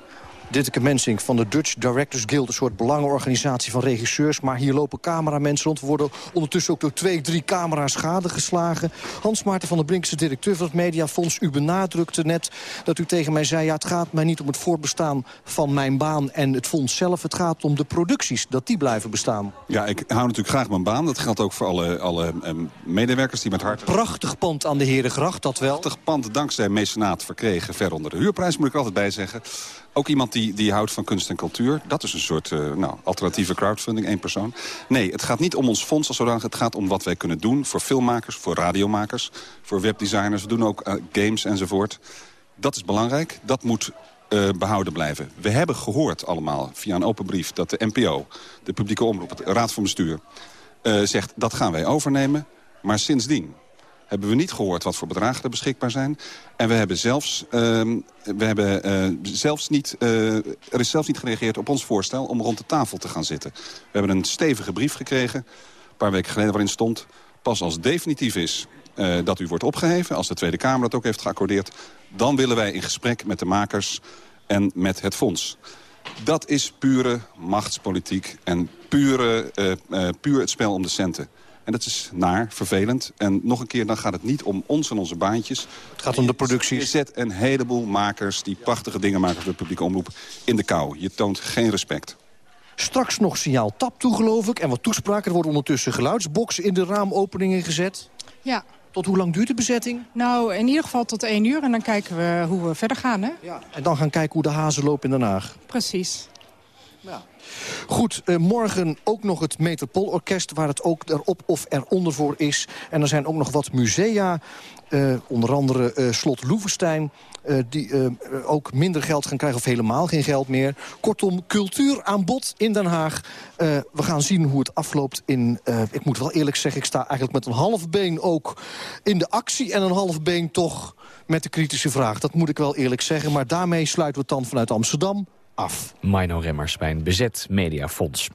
[SPEAKER 19] Ditteke Mensink van de Dutch Directors Guild... een soort belangenorganisatie van regisseurs. Maar hier lopen cameramensen rond. We worden ondertussen ook door twee, drie camera's geslagen. Hans Maarten van der Brink is de directeur van het Mediafonds. U benadrukte net dat u tegen mij zei... ja, het gaat mij niet om het voortbestaan van mijn baan en het fonds zelf. Het gaat om de producties, dat die blijven bestaan.
[SPEAKER 21] Ja, ik hou natuurlijk graag mijn baan. Dat geldt ook voor alle, alle um, medewerkers die met hart...
[SPEAKER 19] Prachtig pand aan de Herengracht, dat wel.
[SPEAKER 21] Prachtig pand dankzij mecenaat verkregen. Ver onder de huurprijs moet ik altijd bij zeggen. Ook iemand die, die houdt van kunst en cultuur. Dat is een soort uh, nou, alternatieve crowdfunding, één persoon. Nee, het gaat niet om ons fonds als zodanig. Het gaat om wat wij kunnen doen voor filmmakers, voor radiomakers... voor webdesigners. We doen ook uh, games enzovoort. Dat is belangrijk. Dat moet uh, behouden blijven. We hebben gehoord allemaal via een open brief... dat de NPO, de publieke omroep, de Raad van Bestuur... zegt dat gaan wij overnemen. Maar sindsdien hebben we niet gehoord wat voor bedragen er beschikbaar zijn. En we hebben zelfs, uh, we hebben, uh, zelfs niet, uh, er is zelfs niet gereageerd op ons voorstel om rond de tafel te gaan zitten. We hebben een stevige brief gekregen, een paar weken geleden waarin stond... pas als definitief is uh, dat u wordt opgeheven, als de Tweede Kamer dat ook heeft geaccordeerd... dan willen wij in gesprek met de makers en met het fonds. Dat is pure machtspolitiek en pure, puur het spel om de centen. En dat is naar, vervelend. En nog een keer, dan gaat het niet om ons en onze baantjes.
[SPEAKER 19] Het gaat om de producties.
[SPEAKER 21] Je zet een heleboel makers die prachtige dingen maken voor de publieke omroep in de kou. Je toont geen respect.
[SPEAKER 19] Straks nog signaal tap toe, geloof ik. En wat toespraken. Er worden ondertussen geluidsboxen in de raamopeningen gezet.
[SPEAKER 20] Ja.
[SPEAKER 19] Tot hoe lang duurt de bezetting?
[SPEAKER 20] Nou, in ieder geval tot één uur. En dan kijken we hoe we verder gaan, hè?
[SPEAKER 19] Ja. En dan gaan kijken hoe de hazen lopen in Den Haag.
[SPEAKER 20] Precies.
[SPEAKER 19] Goed, uh, morgen ook nog het Metropoolorkest... waar het ook erop of eronder voor is. En er zijn ook nog wat musea. Uh, onder andere uh, Slot Loevestein... die ook minder geld gaan krijgen of helemaal geen geld meer. Kortom, cultuur aan bod in Den Haag. we gaan zien hoe het afloopt in... ik moet wel eerlijk zeggen, ik sta eigenlijk met een half been ook in de actie... en een half been toch met de kritische vraag. Dat moet ik wel eerlijk zeggen. Maar daarmee sluiten we het dan vanuit Amsterdam af.
[SPEAKER 12] Mino Remmers bij een bezet mediafonds.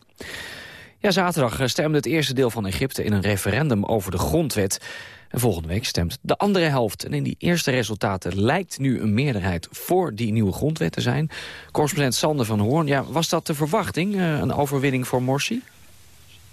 [SPEAKER 12] Ja, zaterdag stemde het eerste deel van Egypte in een referendum over de grondwet. En volgende week stemt de andere helft. En in die eerste resultaten lijkt nu een meerderheid voor die nieuwe grondwet te zijn. Correspondent Sander van Hoorn, ja, was dat de verwachting, eh, een overwinning voor Morsi?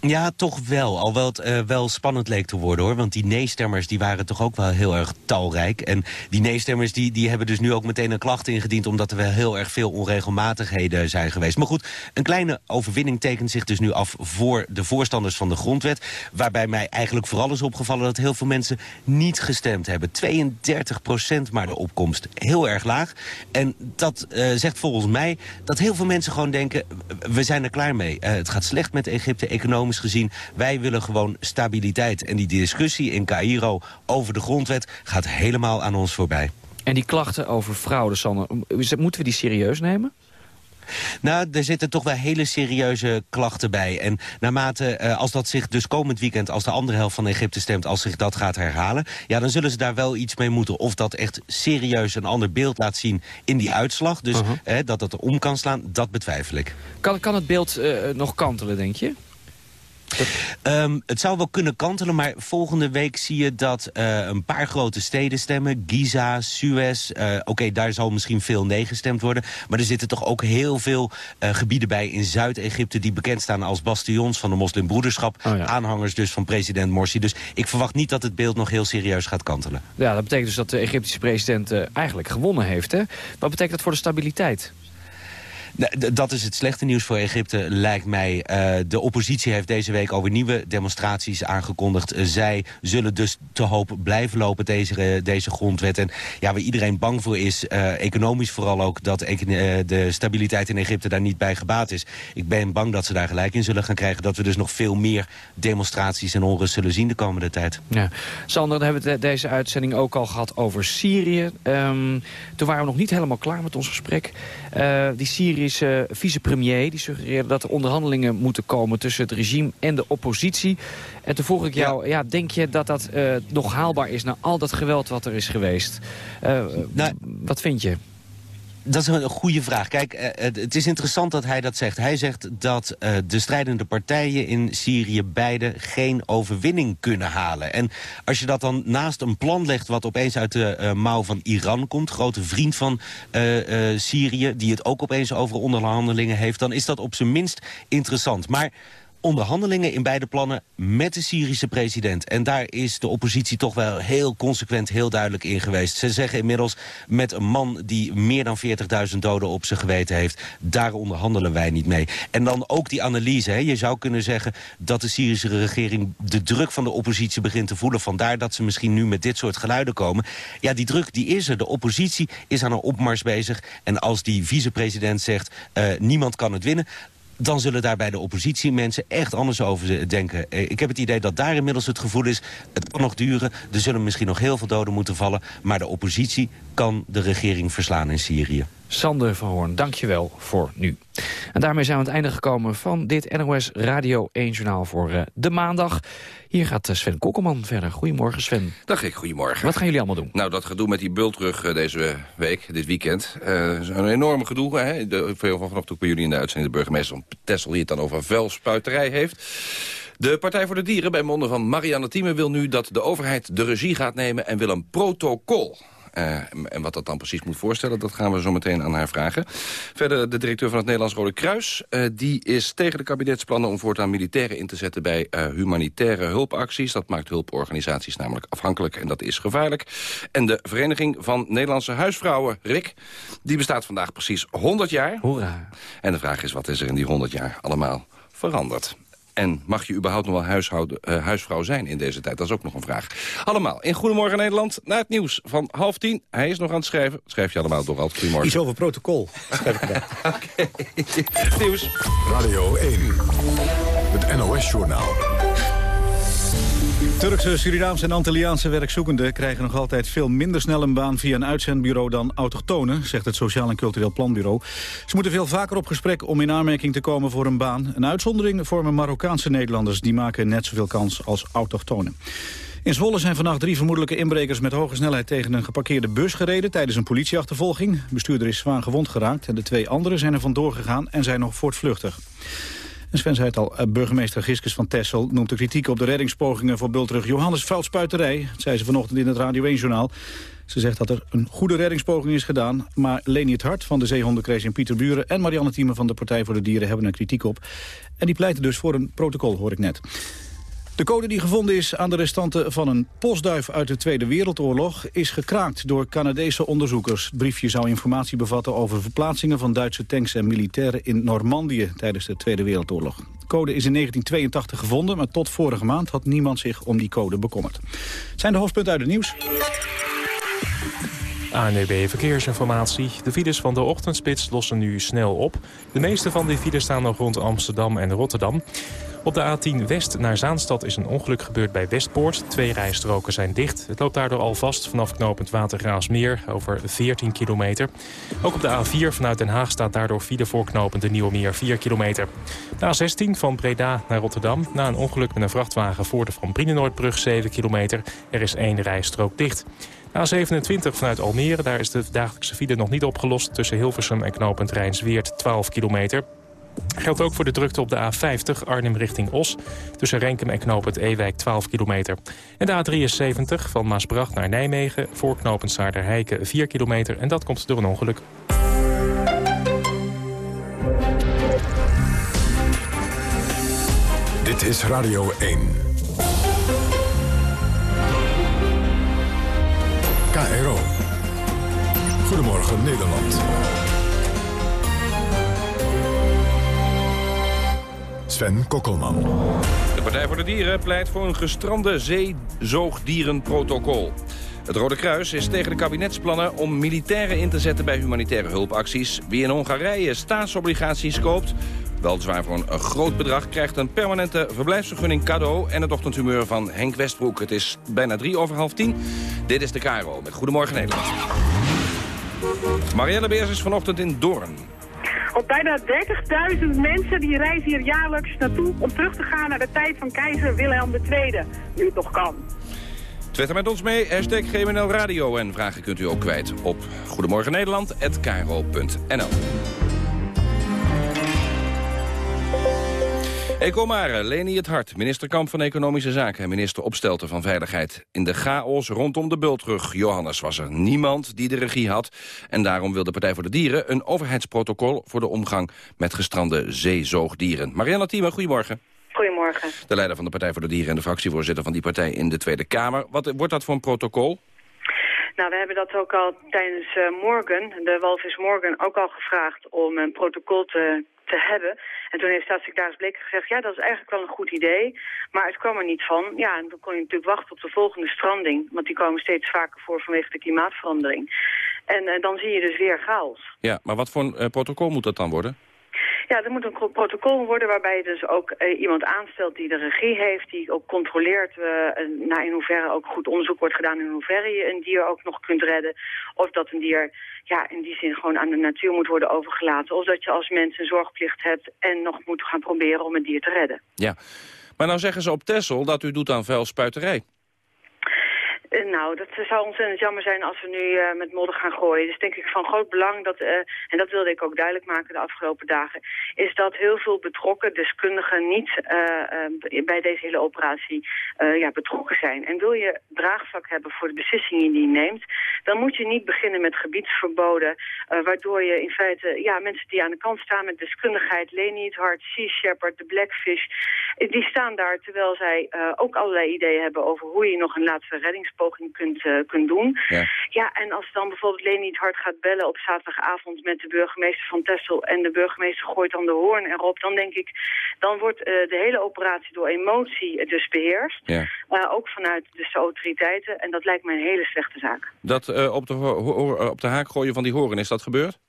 [SPEAKER 22] Ja, toch wel. Alhoewel het uh, wel spannend leek te worden, hoor. Want die nee-stemmers die waren toch ook wel heel erg talrijk. En die nee-stemmers die, die hebben dus nu ook meteen een klacht ingediend... omdat er wel heel erg veel onregelmatigheden zijn geweest. Maar goed, een kleine overwinning tekent zich dus nu af... voor de voorstanders van de grondwet. Waarbij mij eigenlijk vooral is opgevallen... dat heel veel mensen niet gestemd hebben. 32 procent maar de opkomst. Heel erg laag. En dat uh, zegt volgens mij dat heel veel mensen gewoon denken... we zijn er klaar mee. Uh, het gaat slecht met Egypte, economisch gezien. Wij willen gewoon stabiliteit. En die discussie in Cairo over de grondwet gaat helemaal aan ons voorbij.
[SPEAKER 12] En die klachten over fraude, Sanne, moeten we die serieus nemen?
[SPEAKER 22] Nou, er zitten toch wel hele serieuze klachten bij. En naarmate, uh, als dat zich dus komend weekend... als de andere helft van Egypte stemt, als zich dat gaat herhalen... ja, dan zullen ze daar wel iets mee moeten. Of dat echt serieus een ander beeld laat zien in die uitslag. Dus uh dat dat om kan slaan, dat betwijfel ik.
[SPEAKER 12] Kan, kan het beeld uh, nog kantelen, denk je?
[SPEAKER 22] Um, het zou wel kunnen kantelen, maar volgende week zie je dat uh, een paar grote steden stemmen. Giza, Suez, uh, oké, okay, daar zal misschien veel nee gestemd worden. Maar er zitten toch ook heel veel uh, gebieden bij in Zuid-Egypte... die bekend staan als bastions van de moslimbroederschap. Oh ja. Aanhangers dus van president Morsi. Dus ik verwacht niet dat het beeld nog heel serieus gaat kantelen.
[SPEAKER 12] Ja, dat betekent dus dat de Egyptische president eigenlijk gewonnen heeft. Hè? Wat betekent dat voor de stabiliteit?
[SPEAKER 22] Dat is het slechte nieuws voor Egypte, lijkt mij. Uh, de oppositie heeft deze week over nieuwe demonstraties aangekondigd. Zij zullen dus te hoop blijven lopen, deze, uh, deze grondwet. En ja, waar iedereen bang voor is, economisch vooral ook... dat de stabiliteit in Egypte daar niet bij gebaat is. Ik ben bang dat ze daar gelijk in zullen gaan krijgen... dat we dus nog veel meer demonstraties en onrust zullen zien de komende tijd.
[SPEAKER 12] Ja. Sander, dan hebben we deze uitzending ook al gehad over Syrië. Um, toen waren we nog niet helemaal klaar met ons gesprek. die Syrië Syrische vicepremier... die suggereerde dat er onderhandelingen moeten komen tussen het regime en de oppositie. En toen vroeg ik jou, ja. denk je dat dat uh, nog haalbaar is... na al dat geweld wat er is geweest? Uh, nou, wat vind je?
[SPEAKER 22] Dat is een goede vraag. Kijk, uh, het is interessant dat hij dat zegt. Hij zegt dat uh, de strijdende partijen in Syrië beide geen overwinning kunnen halen. En als je dat dan naast een plan legt wat opeens uit de uh, mouw van Iran komt... grote vriend van Syrië, die het ook opeens over onderhandelingen heeft... dan is dat op zijn minst interessant. Maar onderhandelingen in beide plannen met de Syrische president. En daar is de oppositie toch wel heel consequent, heel duidelijk in geweest. Ze zeggen inmiddels met een man die meer dan 40.000 doden op zijn geweten heeft... daar onderhandelen wij niet mee. En dan ook die analyse. Hè. Je zou kunnen zeggen dat de Syrische regering de druk van de oppositie begint te voelen. Vandaar dat ze misschien nu met dit soort geluiden komen. Ja, die druk die is er. De oppositie is aan een opmars bezig. En als die vicepresident zegt, uh, niemand kan het winnen dan zullen daar bij de oppositie mensen echt anders over denken. Eh, ik heb het idee dat daar inmiddels het gevoel is... het kan nog duren, er zullen misschien nog heel veel doden moeten vallen... maar de oppositie kan de regering verslaan in Syrië.
[SPEAKER 12] Sander van Hoorn, dankjewel voor nu. En daarmee zijn we aan het einde gekomen van dit NOS Radio 1 Journaal voor uh, de maandag. Hier gaat eh, Sven Kokkelman verder. Goedemorgen Sven.
[SPEAKER 23] Dag ik, goedemorgen.
[SPEAKER 12] Wat gaan jullie allemaal doen?
[SPEAKER 23] Nou, dat gedoe met die bultrug uh, deze week, dit weekend. Uh, is een enorme gedoe. Hè? De, veel van vanochtend bij jullie in de uitzending de burgemeester van Tessel... die het dan over vuilspuiterij heeft. De Partij voor de Dieren bij monden van Marianne Thieme wil nu dat de overheid de regie gaat nemen... en wil een protocol Uh, en wat dat dan precies moet voorstellen, dat gaan we zo meteen aan haar vragen. Verder de directeur van het Nederlands Rode Kruis. Uh, die is tegen de kabinetsplannen om voortaan militairen in te zetten... bij uh, humanitaire hulpacties. Dat maakt hulporganisaties namelijk afhankelijk en dat is gevaarlijk. En de Vereniging van Nederlandse Huisvrouwen, RIK... die bestaat vandaag precies 100 jaar.
[SPEAKER 12] Hoera.
[SPEAKER 23] En de vraag is, wat is er in die 100 jaar allemaal veranderd? En mag je überhaupt nog wel huishouden, uh, huisvrouw zijn in deze tijd? Dat is ook nog een vraag. Allemaal in Goedemorgen Nederland naar het nieuws van half tien. Hij is nog aan het schrijven. Schrijf je allemaal door altijd. Goedemorgen.
[SPEAKER 2] Iets over protocol. Schrijf ik
[SPEAKER 23] Oké. Nieuws.
[SPEAKER 1] Radio 1. Het NOS-journaal.
[SPEAKER 2] Turkse, Surinaamse en Antilliaanse werkzoekenden krijgen nog altijd veel minder snel een baan via een uitzendbureau dan autochtonen, zegt het Sociaal en Cultureel Planbureau. Ze moeten veel vaker op gesprek om in aanmerking te komen voor een baan. Een uitzondering vormen Marokkaanse Nederlanders, die maken net zoveel kans als autochtonen. In Zwolle zijn vannacht drie vermoedelijke inbrekers met hoge snelheid tegen een geparkeerde bus gereden tijdens een politieachtervolging. De bestuurder is zwaar gewond geraakt en de twee anderen zijn er vandoor gegaan en zijn nog voortvluchtig. En Sven zei het al, eh, burgemeester Giskes van Tessel noemt de kritiek op de reddingspogingen voor bultrug Johannes vuilspuiterij. Dat zei ze vanochtend in het Radio 1-journaal. Ze zegt dat er een goede reddingspoging is gedaan. Maar Leni het Hart van de Zeehondencrash in Pieterburen... en Marianne Thieme van de Partij voor de Dieren hebben er kritiek op. En die pleiten dus voor een protocol, hoor ik net. De code die gevonden is aan de restanten van een postduif uit de Tweede Wereldoorlog is gekraakt door Canadese onderzoekers. Het briefje zou informatie bevatten over verplaatsingen van Duitse tanks en militairen in Normandië tijdens de Tweede Wereldoorlog. De code is in 1982 gevonden, maar tot vorige maand had niemand zich om die code bekommerd. Zijn de hoofdpunten uit het nieuws.
[SPEAKER 3] ANEB Verkeersinformatie. De files van de ochtendspits lossen nu snel op. De meeste van die files staan nog rond Amsterdam en Rotterdam. Op de A10 West naar Zaanstad is een ongeluk gebeurd bij Westpoort. Twee rijstroken zijn dicht. Het loopt daardoor al vast vanaf knooppunt Watergraafsmeer over 14 kilometer. Ook op de A4 vanuit Den Haag staat daardoor file voor knooppunt de Nieuwe Meer 4 kilometer. De A16 van Breda naar Rotterdam. Na een ongeluk met een vrachtwagen voor de Van Brienenoordbrug 7 kilometer. Er is één rijstrook dicht. A27 vanuit Almere, daar is de dagelijkse file nog niet opgelost... tussen Hilversum en knooppunt Rijnsweert 12 kilometer. Geldt ook voor de drukte op de A50 Arnhem richting Os. Tussen Renkum en knooppunt Ewijk 12 kilometer. En de A73 van Maasbracht naar Nijmegen voor knooppunt Saarderheiken 4 kilometer. En dat komt door een ongeluk.
[SPEAKER 1] Dit is Radio 1. KRO. Goedemorgen Nederland. Sven Kokkelman.
[SPEAKER 23] De Partij voor de Dieren pleit voor een gestrande zeezoogdierenprotocol. Het Rode Kruis is tegen de kabinetsplannen om militairen in te zetten bij humanitaire hulpacties. Wie in Hongarije staatsobligaties koopt, weliswaar voor een, groot bedrag, krijgt een permanente verblijfsvergunning cadeau en het ochtendhumeur van Henk Westbroek. Het is bijna drie over half tien. Dit is de Caro met Goedemorgen Nederland. Marielle Beers is vanochtend in Doorn.
[SPEAKER 24] Op bijna 30.000 mensen die reizen hier jaarlijks naartoe om terug te gaan naar de tijd van keizer Wilhelm II. Nu het nog kan.
[SPEAKER 23] Twitter met ons mee, hashtag GMNL Radio. En vragen kunt u ook kwijt op Goedemorgen Nederland@kro.nl. Ecomare, Leni het Hart, minister Kamp van Economische Zaken... en minister Opstelten van Veiligheid. In de chaos rondom de bultrug Johannes was er niemand die de regie had. En daarom wil de Partij voor de Dieren een overheidsprotocol... voor de omgang met gestrande zeezoogdieren. Marianne Thieme, goedemorgen.
[SPEAKER 24] Goedemorgen.
[SPEAKER 23] De leider van de Partij voor de Dieren en de fractievoorzitter van die partij in de Tweede Kamer. Wat wordt dat voor een protocol?
[SPEAKER 24] Nou, we hebben dat ook al tijdens uh, Morgan, de Walvis Morgan, ook al gevraagd om een protocol te te hebben. En toen heeft staatssecretaris Bleek gezegd, ja, dat is eigenlijk wel een goed idee. Maar het kwam er niet van. Ja, en dan kon je natuurlijk wachten op de volgende stranding. Want die komen steeds vaker voor vanwege de klimaatverandering. En uh, dan zie je dus weer chaos.
[SPEAKER 23] Ja, maar wat voor een uh, protocol moet dat dan worden?
[SPEAKER 24] Ja, er moet een protocol worden waarbij je dus ook uh, iemand aanstelt die de regie heeft, die ook controleert uh, naar in hoeverre ook goed onderzoek wordt gedaan, in hoeverre je een dier ook nog kunt redden. Of dat een dier ja, in die zin gewoon aan de natuur moet worden overgelaten. Of dat je als mens een zorgplicht hebt en nog moet gaan proberen om een dier te redden.
[SPEAKER 23] Ja, maar nou zeggen ze op Tessel dat u doet aan vuilspuiterij.
[SPEAKER 24] Eh, nou, dat zou ontzettend jammer zijn als we nu uh, met modder gaan gooien. Dus denk ik van groot belang, dat, uh, en dat wilde ik ook duidelijk maken de afgelopen dagen... is dat heel veel betrokken deskundigen niet bij deze hele operatie ja, betrokken zijn. En wil je draagvlak hebben voor de beslissingen die je neemt... dan moet je niet beginnen met gebiedsverboden... waardoor je in feite ja, mensen die aan de kant staan met deskundigheid... Leni het Hart, Sea Shepherd, de Blackfish... die staan daar terwijl zij ook allerlei ideeën hebben over hoe je nog een laatste reddingspoging kunt, uh, kunt doen. Ja. ja, en als dan bijvoorbeeld Leni het hard gaat bellen op zaterdagavond met de burgemeester van Texel... en de burgemeester gooit dan de hoorn erop, dan denk ik... dan wordt uh, de hele operatie door emotie dus beheerst. Ja. Uh, ook vanuit dus de autoriteiten. En dat lijkt me een hele slechte zaak.
[SPEAKER 23] Dat op, de op de haak gooien van die horen, is dat gebeurd?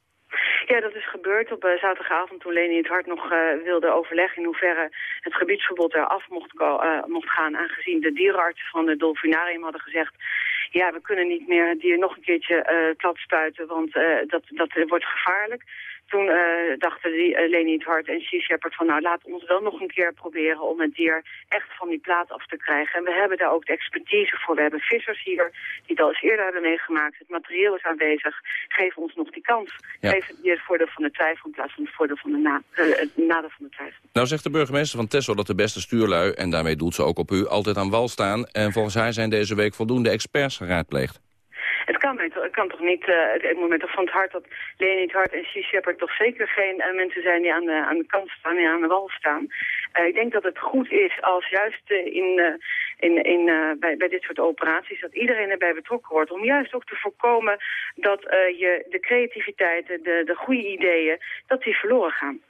[SPEAKER 24] Ja, dat is gebeurd op uh, zaterdagavond toen Leni het Hart nog uh, wilde overleggen in hoeverre het gebiedsverbod eraf mocht, uh, mocht gaan. Aangezien de dierenartsen van het dolfinarium hadden gezegd, ja, we kunnen niet meer het dier nog een keertje plat spuiten, want dat, dat wordt gevaarlijk toen uh, dachten die, uh, Leni het Hart en Sea Shepherd van... nou, laat ons wel nog een keer proberen om het dier echt van die plaat af te krijgen. En we hebben daar ook de expertise voor. We hebben vissers hier die het al eens eerder hebben meegemaakt. Het materieel is aanwezig. Geef ons nog die kans. Ja. Geef het dier het voordeel van de twijfel in plaats van het voordeel van de na uh, het nadeel van de twijfel.
[SPEAKER 23] Nou zegt de burgemeester van Texel dat de beste stuurlui... en daarmee doelt ze ook op u, altijd aan wal staan. En volgens haar zijn deze week voldoende experts geraadpleegd.
[SPEAKER 24] Het kan, het kan toch niet, uh, het moment toch van het hart dat Leni het Hart en Sea Shepherd toch zeker geen uh, mensen zijn die aan de, aan de kant staan en aan de wal staan. Uh, ik denk dat het goed is als juist in, in, in, bij, bij dit soort operaties dat iedereen erbij betrokken wordt. Om juist ook te voorkomen dat je de creativiteit, de, de goede ideeën, dat die verloren gaan.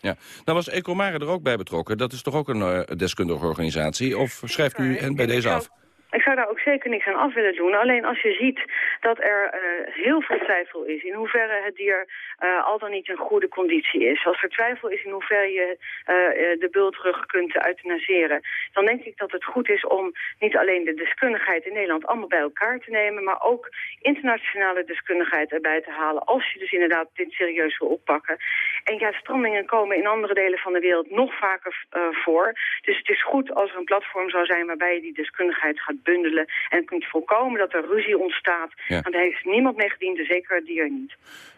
[SPEAKER 23] Ja, nou was Ecomare er ook bij betrokken. Dat is toch ook een deskundige organisatie? Of schrijft u hen bij deze af?
[SPEAKER 24] Ik zou daar ook zeker niks aan af willen doen. Alleen als je ziet dat er uh, heel veel twijfel is in hoeverre het dier uh, al dan niet in goede conditie is. Als er twijfel is in hoeverre je uh, de bultrug kunt euthanaseren. Dan denk ik dat het goed is om niet alleen de deskundigheid in Nederland allemaal bij elkaar te nemen. Maar ook internationale deskundigheid erbij te halen. Als je dus inderdaad dit serieus wil oppakken. En ja, strandingen komen in andere delen van de wereld nog vaker voor. Dus het is goed als er een platform zou zijn waarbij je die deskundigheid gaat bundelen. En kunt voorkomen dat er ruzie ontstaat. Ja. Want daar heeft niemand mee gediend, en zeker het dier niet.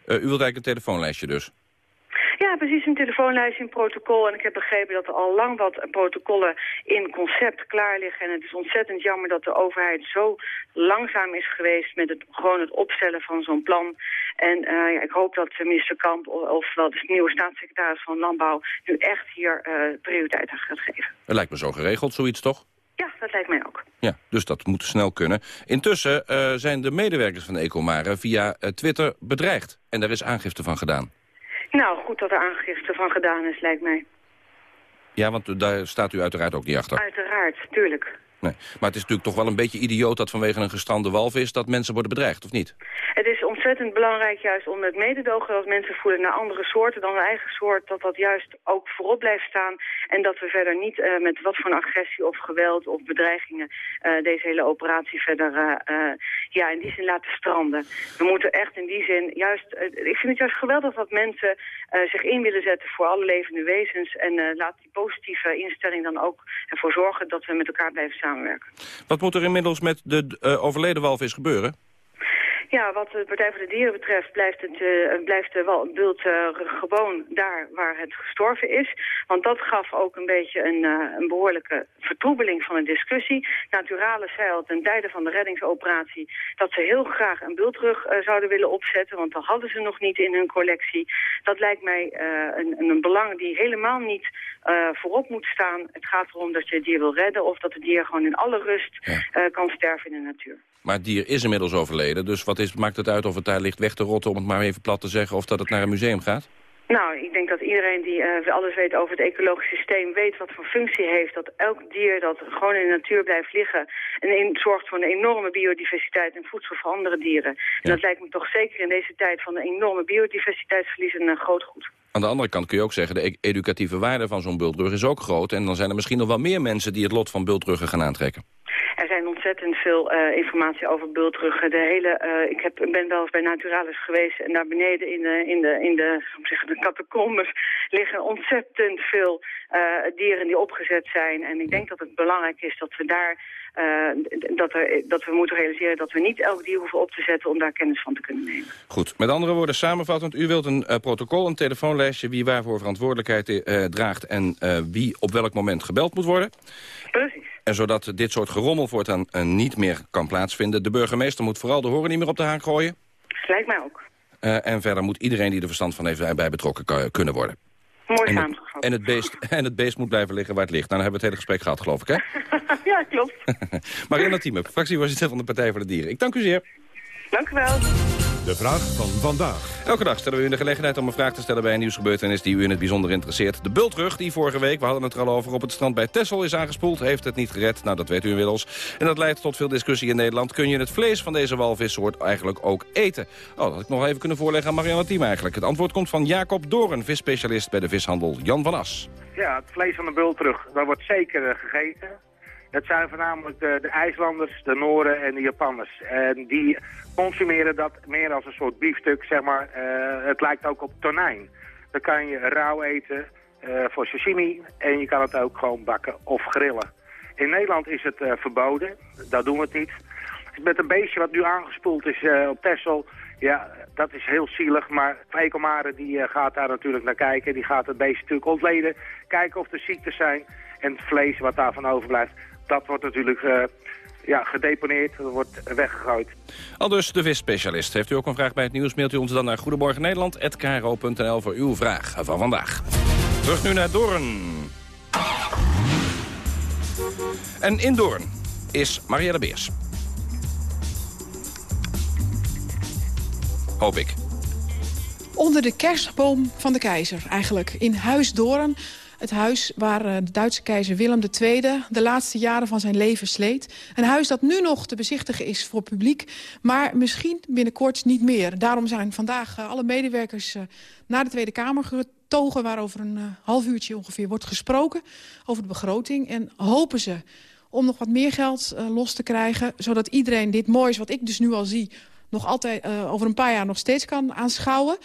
[SPEAKER 23] Uh, u wilt eigenlijk een telefoonlijstje dus?
[SPEAKER 24] Ja, precies, een telefoonlijst in protocol. En ik heb begrepen dat er al lang wat protocollen in concept klaar liggen. En het is ontzettend jammer dat de overheid zo langzaam is geweest... met het, gewoon het opstellen van zo'n plan. En uh, ja, ik hoop dat minister Kamp, of wel de nieuwe staatssecretaris van Landbouw... nu echt hier uh, prioriteit aan gaat geven.
[SPEAKER 23] Het lijkt me zo geregeld, zoiets toch?
[SPEAKER 24] Ja, dat lijkt mij ook.
[SPEAKER 23] Ja, dus dat moet snel kunnen. Intussen uh, zijn de medewerkers van Ecomare via uh, Twitter bedreigd. En daar is aangifte van gedaan.
[SPEAKER 24] Nou, goed dat er aangifte van gedaan is, lijkt mij.
[SPEAKER 23] Ja, want daar staat u uiteraard ook niet achter.
[SPEAKER 24] Uiteraard, tuurlijk.
[SPEAKER 23] Nee. Maar het is natuurlijk toch wel een beetje idioot dat vanwege een gestrande walvis... dat mensen worden bedreigd, of niet?
[SPEAKER 24] Het is ontzettend belangrijk juist om het mededogen dat mensen voelen naar andere soorten dan hun eigen soort. Dat dat juist ook voorop blijft staan. En dat we verder niet uh, met wat voor agressie of geweld of bedreigingen uh, deze hele operatie verder uh, ja, in die zin laten stranden. We moeten echt in die zin juist... ik vind het juist geweldig dat mensen zich in willen zetten voor alle levende wezens. En laat die positieve instelling dan ook ervoor zorgen dat we met elkaar blijven samenwerken.
[SPEAKER 23] Wat moet er inmiddels met de overleden walvis gebeuren?
[SPEAKER 24] Ja, wat de Partij voor de Dieren betreft blijft, het, uh, blijft de bult uh, gewoon daar waar het gestorven is. Want dat gaf ook een beetje een, uh, een behoorlijke vertroebeling van de discussie. Naturale zei al ten tijde van de reddingsoperatie dat ze heel graag een bultrug zouden willen opzetten. Want dat hadden ze nog niet in hun collectie. Dat lijkt mij een, een belang die helemaal niet voorop moet staan. Het gaat erom dat je het dier wil redden of dat het dier gewoon in alle rust kan sterven in de natuur.
[SPEAKER 23] Maar het dier is inmiddels overleden, dus wat is, maakt het uit of het daar ligt weg te rotten... om het maar even plat te zeggen, of dat het naar een museum gaat?
[SPEAKER 24] Nou, ik denk dat iedereen die uh, alles weet over het ecologisch systeem weet wat voor functie heeft. Dat elk dier dat gewoon in de natuur blijft liggen en in, zorgt voor een enorme biodiversiteit en voedsel voor andere dieren. En dat lijkt me toch zeker in deze tijd van een enorme biodiversiteitsverlies een uh, groot goed.
[SPEAKER 23] Aan de andere kant kun je ook zeggen, de e-, educatieve waarde van zo'n bultrug is ook groot. En dan zijn er misschien nog wel meer mensen die het lot van bultruggen gaan aantrekken.
[SPEAKER 24] Er zijn ontzettend veel uh, informatie over bultruggen. De hele, uh, ik heb, ben wel eens bij Naturalis geweest en daar beneden in de, in de, in de, zeggen, de catacombes liggen ontzettend veel uh, dieren die opgezet zijn. En ik denk dat het belangrijk is dat we daar dat, er, dat we moeten realiseren dat we niet elk dier hoeven op te zetten om daar kennis van te kunnen nemen.
[SPEAKER 23] Goed, met andere woorden samenvattend, u wilt een protocol, een telefoonlijstje wie waarvoor verantwoordelijkheid draagt en wie op welk moment gebeld moet worden.
[SPEAKER 24] Precies.
[SPEAKER 23] En zodat dit soort gerommel voortaan niet meer kan plaatsvinden. De burgemeester moet vooral de horen niet meer op de haak gooien.
[SPEAKER 24] Lijkt mij ook.
[SPEAKER 23] en verder moet iedereen die er verstand van heeft bij betrokken kunnen worden.
[SPEAKER 24] Mooi
[SPEAKER 23] en
[SPEAKER 24] samengevat.
[SPEAKER 23] En het, beest, en het beest moet blijven liggen waar het ligt. Nou, dan hebben we het hele gesprek gehad, geloof ik, hè?
[SPEAKER 24] ja, klopt.
[SPEAKER 23] Marianne Thieme, fractievoorzitter van de Partij voor de Dieren. Ik dank u zeer.
[SPEAKER 24] Dank u wel.
[SPEAKER 1] De vraag van vandaag.
[SPEAKER 23] Elke dag stellen we u de gelegenheid om een vraag te stellen bij een nieuwsgebeurtenis die u in het bijzonder interesseert. De bultrug die vorige week, we hadden het er al over, op het strand bij Texel is aangespoeld, heeft het niet gered. Nou, dat weet u inmiddels. En dat leidt tot veel discussie in Nederland. Kun je het vlees van deze walvissoort eigenlijk ook eten? Oh, dat had ik nog even kunnen voorleggen aan Marianne Thieme eigenlijk. Het antwoord komt van Jacob Doren, visspecialist bij de vishandel Jan van As.
[SPEAKER 25] Ja, het vlees van de bultrug, dat wordt zeker uh, gegeten. Het zijn voornamelijk de, de, IJslanders, de Noren en de Japanners. En die consumeren dat meer als een soort biefstuk, zeg maar. Uh, het lijkt ook op tonijn. Dan kan je rauw eten uh, voor sashimi en je kan het ook gewoon bakken of grillen. In Nederland is het uh, verboden, dat doen we het niet. Met een beestje wat nu aangespoeld is op Texel, ja, dat is heel zielig. Maar Ekomare die gaat daar natuurlijk naar kijken. Die gaat het beestje natuurlijk ontleden, kijken of er ziektes zijn. En het vlees wat daarvan overblijft, dat wordt natuurlijk uh, ja, gedeponeerd, dat wordt weggegooid.
[SPEAKER 23] Al dus de visspecialist. Heeft u ook een vraag bij het nieuws, mailt u ons dan naar goedemorgennederland.kro.nl voor uw vraag van vandaag. Terug nu naar Doorn. En in Doorn is Marielle Beers. Hoop ik.
[SPEAKER 26] Onder de kerstboom van de keizer, eigenlijk. In Huis Doorn het huis waar eh, de Duitse keizer Willem II de laatste jaren van zijn leven sleet. Een huis dat nu nog te bezichtigen is voor publiek, maar misschien binnenkort niet meer. Daarom zijn vandaag eh, alle medewerkers eh, naar de Tweede Kamer getogen... waar over een half uurtje ongeveer wordt gesproken over de begroting. En hopen ze om nog wat meer geld los te krijgen... zodat iedereen dit moois, wat ik dus nu al zie... nog altijd over een paar jaar nog steeds kan aanschouwen.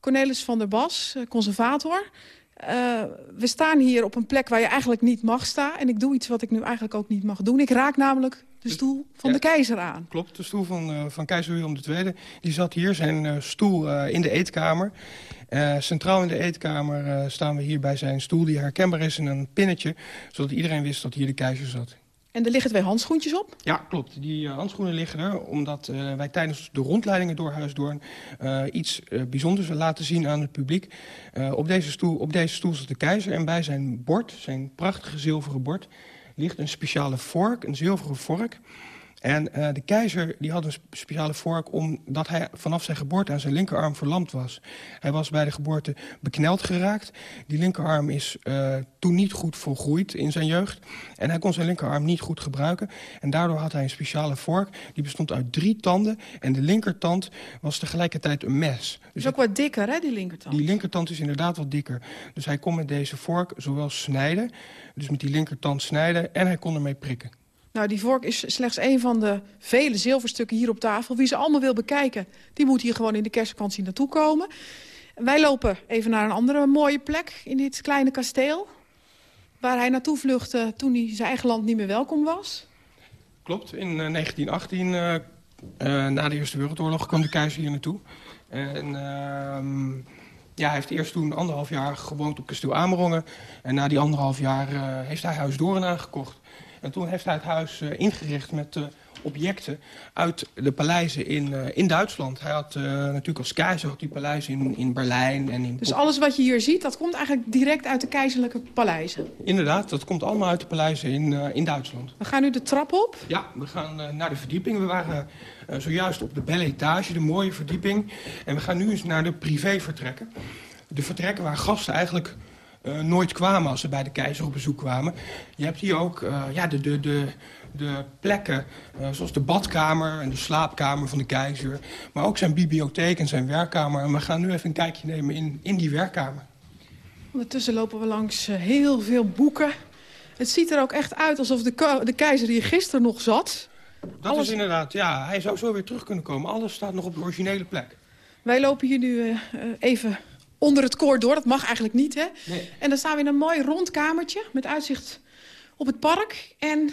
[SPEAKER 26] Cornelis van der Bas, conservator... Uh, we staan hier op een plek waar je eigenlijk niet mag staan. En ik doe iets wat ik nu eigenlijk ook niet mag doen. Ik raak namelijk de stoel van ja, de keizer aan.
[SPEAKER 27] Klopt, de stoel van, uh, van keizer Willem II. Die zat hier, zijn uh, stoel in de eetkamer. centraal in de eetkamer staan we hier bij zijn stoel... die herkenbaar is in een pinnetje... zodat iedereen wist dat hier de keizer zat.
[SPEAKER 26] En er liggen twee handschoentjes op?
[SPEAKER 27] Ja, klopt. Die uh, handschoenen liggen er omdat uh, wij tijdens de rondleidingen door Huisdoorn uh, iets bijzonders laten zien aan het publiek. op, deze stoel, op deze stoel zit de keizer en bij zijn bord, zijn prachtige zilveren bord, ligt een speciale vork, een zilveren vork. En uh, de keizer die had een speciale vork omdat hij vanaf zijn geboorte aan zijn linkerarm verlamd was. Hij was bij de geboorte bekneld geraakt. Die linkerarm is uh, toen niet goed volgroeid in zijn jeugd. En hij kon zijn linkerarm niet goed gebruiken. En daardoor had hij een speciale vork. Die bestond uit drie tanden. En de linkertand was tegelijkertijd een mes.
[SPEAKER 26] Dus is ook wat dikker, hè, die linkertand?
[SPEAKER 27] Die linkertand is inderdaad wat dikker. Dus hij kon met deze vork zowel snijden, dus met die linkertand snijden... en hij kon ermee prikken.
[SPEAKER 26] Nou, die vork is slechts een van de vele zilverstukken hier op tafel. Wie ze allemaal wil bekijken, die moet hier gewoon in de kerstvakantie naartoe komen. Wij lopen even naar een andere mooie plek in dit kleine kasteel. Waar hij naartoe vluchtte toen hij zijn eigen land niet meer welkom was.
[SPEAKER 27] Klopt, in uh, 1918, uh, uh, na de Eerste Wereldoorlog, kwam de keizer hier naartoe. En ehm, ja, hij heeft eerst toen anderhalf jaar gewoond op kasteel Amerongen. En na die anderhalf jaar eh, heeft hij Huis aangekocht. En toen heeft hij het huis uh, ingericht met uh, objecten uit de paleizen in, uh, in Duitsland. Hij had natuurlijk als keizer die paleizen in, in Berlijn. En in
[SPEAKER 26] dus alles wat je hier ziet, dat komt eigenlijk direct uit de keizerlijke paleizen?
[SPEAKER 27] Inderdaad, dat komt allemaal uit de paleizen in, in Duitsland.
[SPEAKER 26] We gaan nu de trap op?
[SPEAKER 27] Ja, we gaan naar de verdieping. We waren zojuist op de belle etage, de mooie verdieping. En we gaan nu eens naar de privévertrekken. De vertrekken waar gasten eigenlijk uh, nooit kwamen als ze bij de keizer op bezoek kwamen. Je hebt hier ook uh, ja, de, de, de, de plekken, uh, zoals de badkamer en de slaapkamer van de keizer. Maar ook zijn bibliotheek en zijn werkkamer. En we gaan nu even een kijkje nemen in, in die werkkamer.
[SPEAKER 26] Ondertussen lopen we langs heel veel boeken. Het ziet er ook echt uit alsof de, de keizer hier gisteren nog zat.
[SPEAKER 27] Dat
[SPEAKER 26] Alles-
[SPEAKER 27] is inderdaad, ja, hij zou zo weer terug kunnen komen. Alles staat nog op de originele plek.
[SPEAKER 26] Wij lopen hier nu eh, eh, even onder het koor door. Dat mag eigenlijk niet, hè?
[SPEAKER 27] Nee.
[SPEAKER 26] En dan staan we in een mooi rond kamertje... met uitzicht op het park en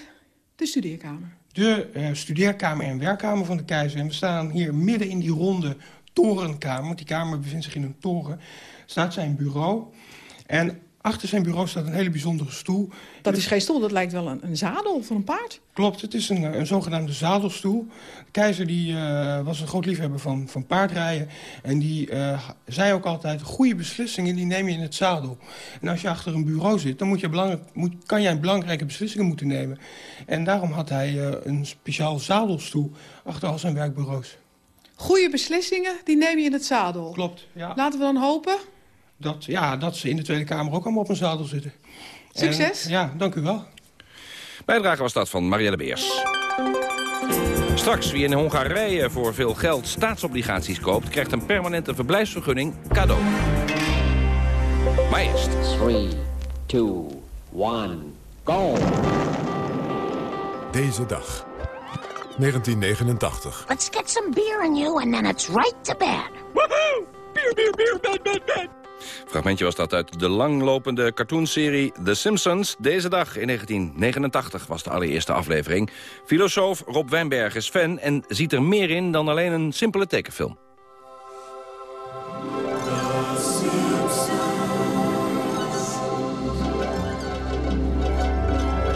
[SPEAKER 26] de studeerkamer.
[SPEAKER 27] De eh, studeerkamer en werkkamer van de keizer. En we staan hier midden in die ronde torenkamer. Want die kamer bevindt zich in een toren. Staat zijn bureau. En achter zijn bureau staat een hele bijzondere stoel.
[SPEAKER 26] Dat is geen stoel, dat lijkt wel een, een zadel van een paard.
[SPEAKER 27] Klopt, het is een, een zogenaamde zadelstoel. De keizer die, eh, was een groot liefhebber van, van paardrijden. En die eh, zei ook altijd, goede beslissingen die neem je in het zadel. En als je achter een bureau zit, dan moet je belangrijk, moet, kan jij belangrijke beslissingen moeten nemen. En daarom had hij eh, een speciaal zadelstoel achter al zijn werkbureaus.
[SPEAKER 26] Goede beslissingen, die neem je in het zadel.
[SPEAKER 27] Klopt, ja.
[SPEAKER 26] Laten we dan hopen.
[SPEAKER 27] Dat, ja, dat ze in de Tweede Kamer ook allemaal op een zadel zitten.
[SPEAKER 26] Succes.
[SPEAKER 27] En, ja, dank u wel.
[SPEAKER 23] Bijdrage was dat van Marielle Beers. Straks, wie in Hongarije voor veel geld staatsobligaties koopt... krijgt een permanente verblijfsvergunning cadeau. Maar eerst...
[SPEAKER 28] 3, 2, 1, go!
[SPEAKER 1] Deze dag. 1989.
[SPEAKER 29] Let's get some beer in you and then it's right to bed. Woohoo! Beer, beer, beer, bed, bed, bed.
[SPEAKER 23] Fragmentje was dat uit de langlopende cartoonserie The Simpsons. Deze dag in 1989 was de allereerste aflevering. Filosoof Rob Wijnberg is fan en ziet er meer in dan alleen een simpele tekenfilm.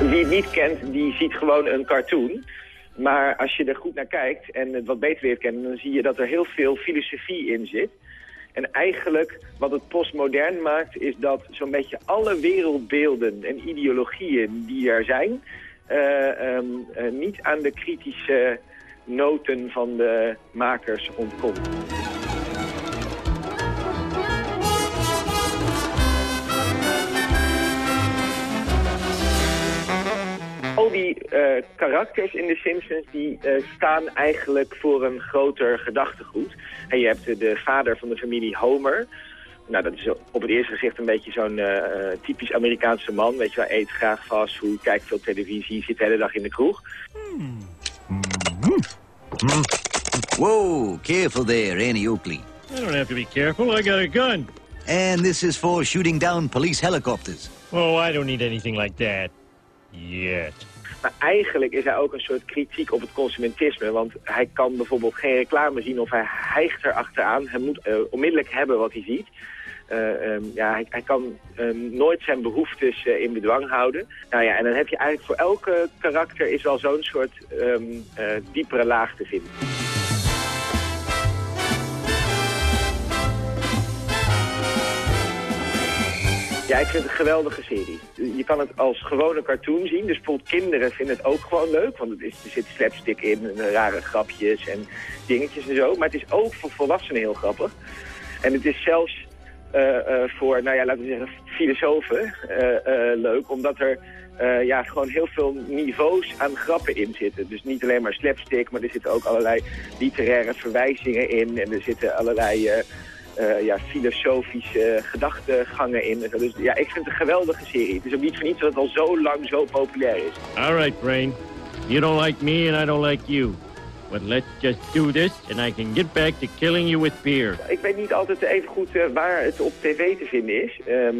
[SPEAKER 30] Wie het niet kent, die ziet gewoon een cartoon. Maar als je er goed naar kijkt en het wat beter leert kennen... dan zie je dat er heel veel filosofie in zit. En eigenlijk wat het postmodern maakt... is dat zo'n beetje alle wereldbeelden en ideologieën die er zijn... eh, ehm, eh, niet aan de kritische noten van de makers ontkomt. Die eh, karakters in The Simpsons die eh, staan eigenlijk voor een groter gedachtegoed. En je hebt de vader van de familie Homer. Nou, dat is op het eerste gezicht een beetje zo'n eh, eh, typisch Amerikaanse man. Weet je wel, eet graag fastfood, kijkt veel televisie, zit de hele dag in de kroeg.
[SPEAKER 31] Whoa, careful there, Annie Oakley.
[SPEAKER 32] I don't have to be careful. I got a gun.
[SPEAKER 31] And this is for shooting down police helicopters.
[SPEAKER 32] Oh, I don't need anything like that. Yet.
[SPEAKER 30] Maar eigenlijk is hij ook een soort kritiek op het consumentisme. Want hij kan bijvoorbeeld geen reclame zien of hij hijgt er achteraan. Hij moet eh, onmiddellijk hebben wat hij ziet. Eh, ehm, ja, hij, kan ehm, nooit zijn behoeftes eh, in bedwang houden. Nou ja, en dan heb je eigenlijk voor elke karakter is wel zo'n soort ehm, eh, diepere laag te vinden. Ik vind het een geweldige serie. Je kan het als gewone cartoon zien. Dus bijvoorbeeld kinderen vinden het ook gewoon leuk. Want er zit slapstick in, en rare grapjes en dingetjes en zo. Maar het is ook voor volwassenen heel grappig. En het is zelfs eh, eh, voor, nou ja, laten we zeggen, filosofen eh, eh, leuk. Omdat er eh, ja, gewoon heel veel niveaus aan grappen in zitten. Dus niet alleen maar slapstick, maar er zitten ook allerlei literaire verwijzingen in. En er zitten allerlei... eh, ja, filosofische gedachtegangen in. Dus ja, ik vind het een geweldige serie. Het is ook niet voor niets dat het al zo lang zo populair is.
[SPEAKER 32] All right, Brain. You don't like me and I don't like you. But let's just do this and I can get back to killing you with beer.
[SPEAKER 30] Ik weet niet altijd even goed eh, waar het op tv te vinden is. Ehm,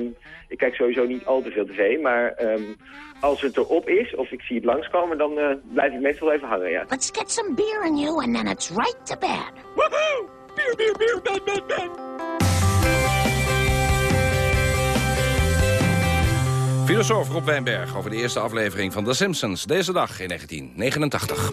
[SPEAKER 30] ik kijk sowieso niet al te veel tv, maar ehm, als het erop is of ik zie het langskomen, dan eh, blijf ik meestal even hangen, ja.
[SPEAKER 29] Let's get some beer in you and then it's right to bed. Woohoo!
[SPEAKER 23] Filosoof Rob Wijnberg over de eerste aflevering van The Simpsons. Deze dag in 1989.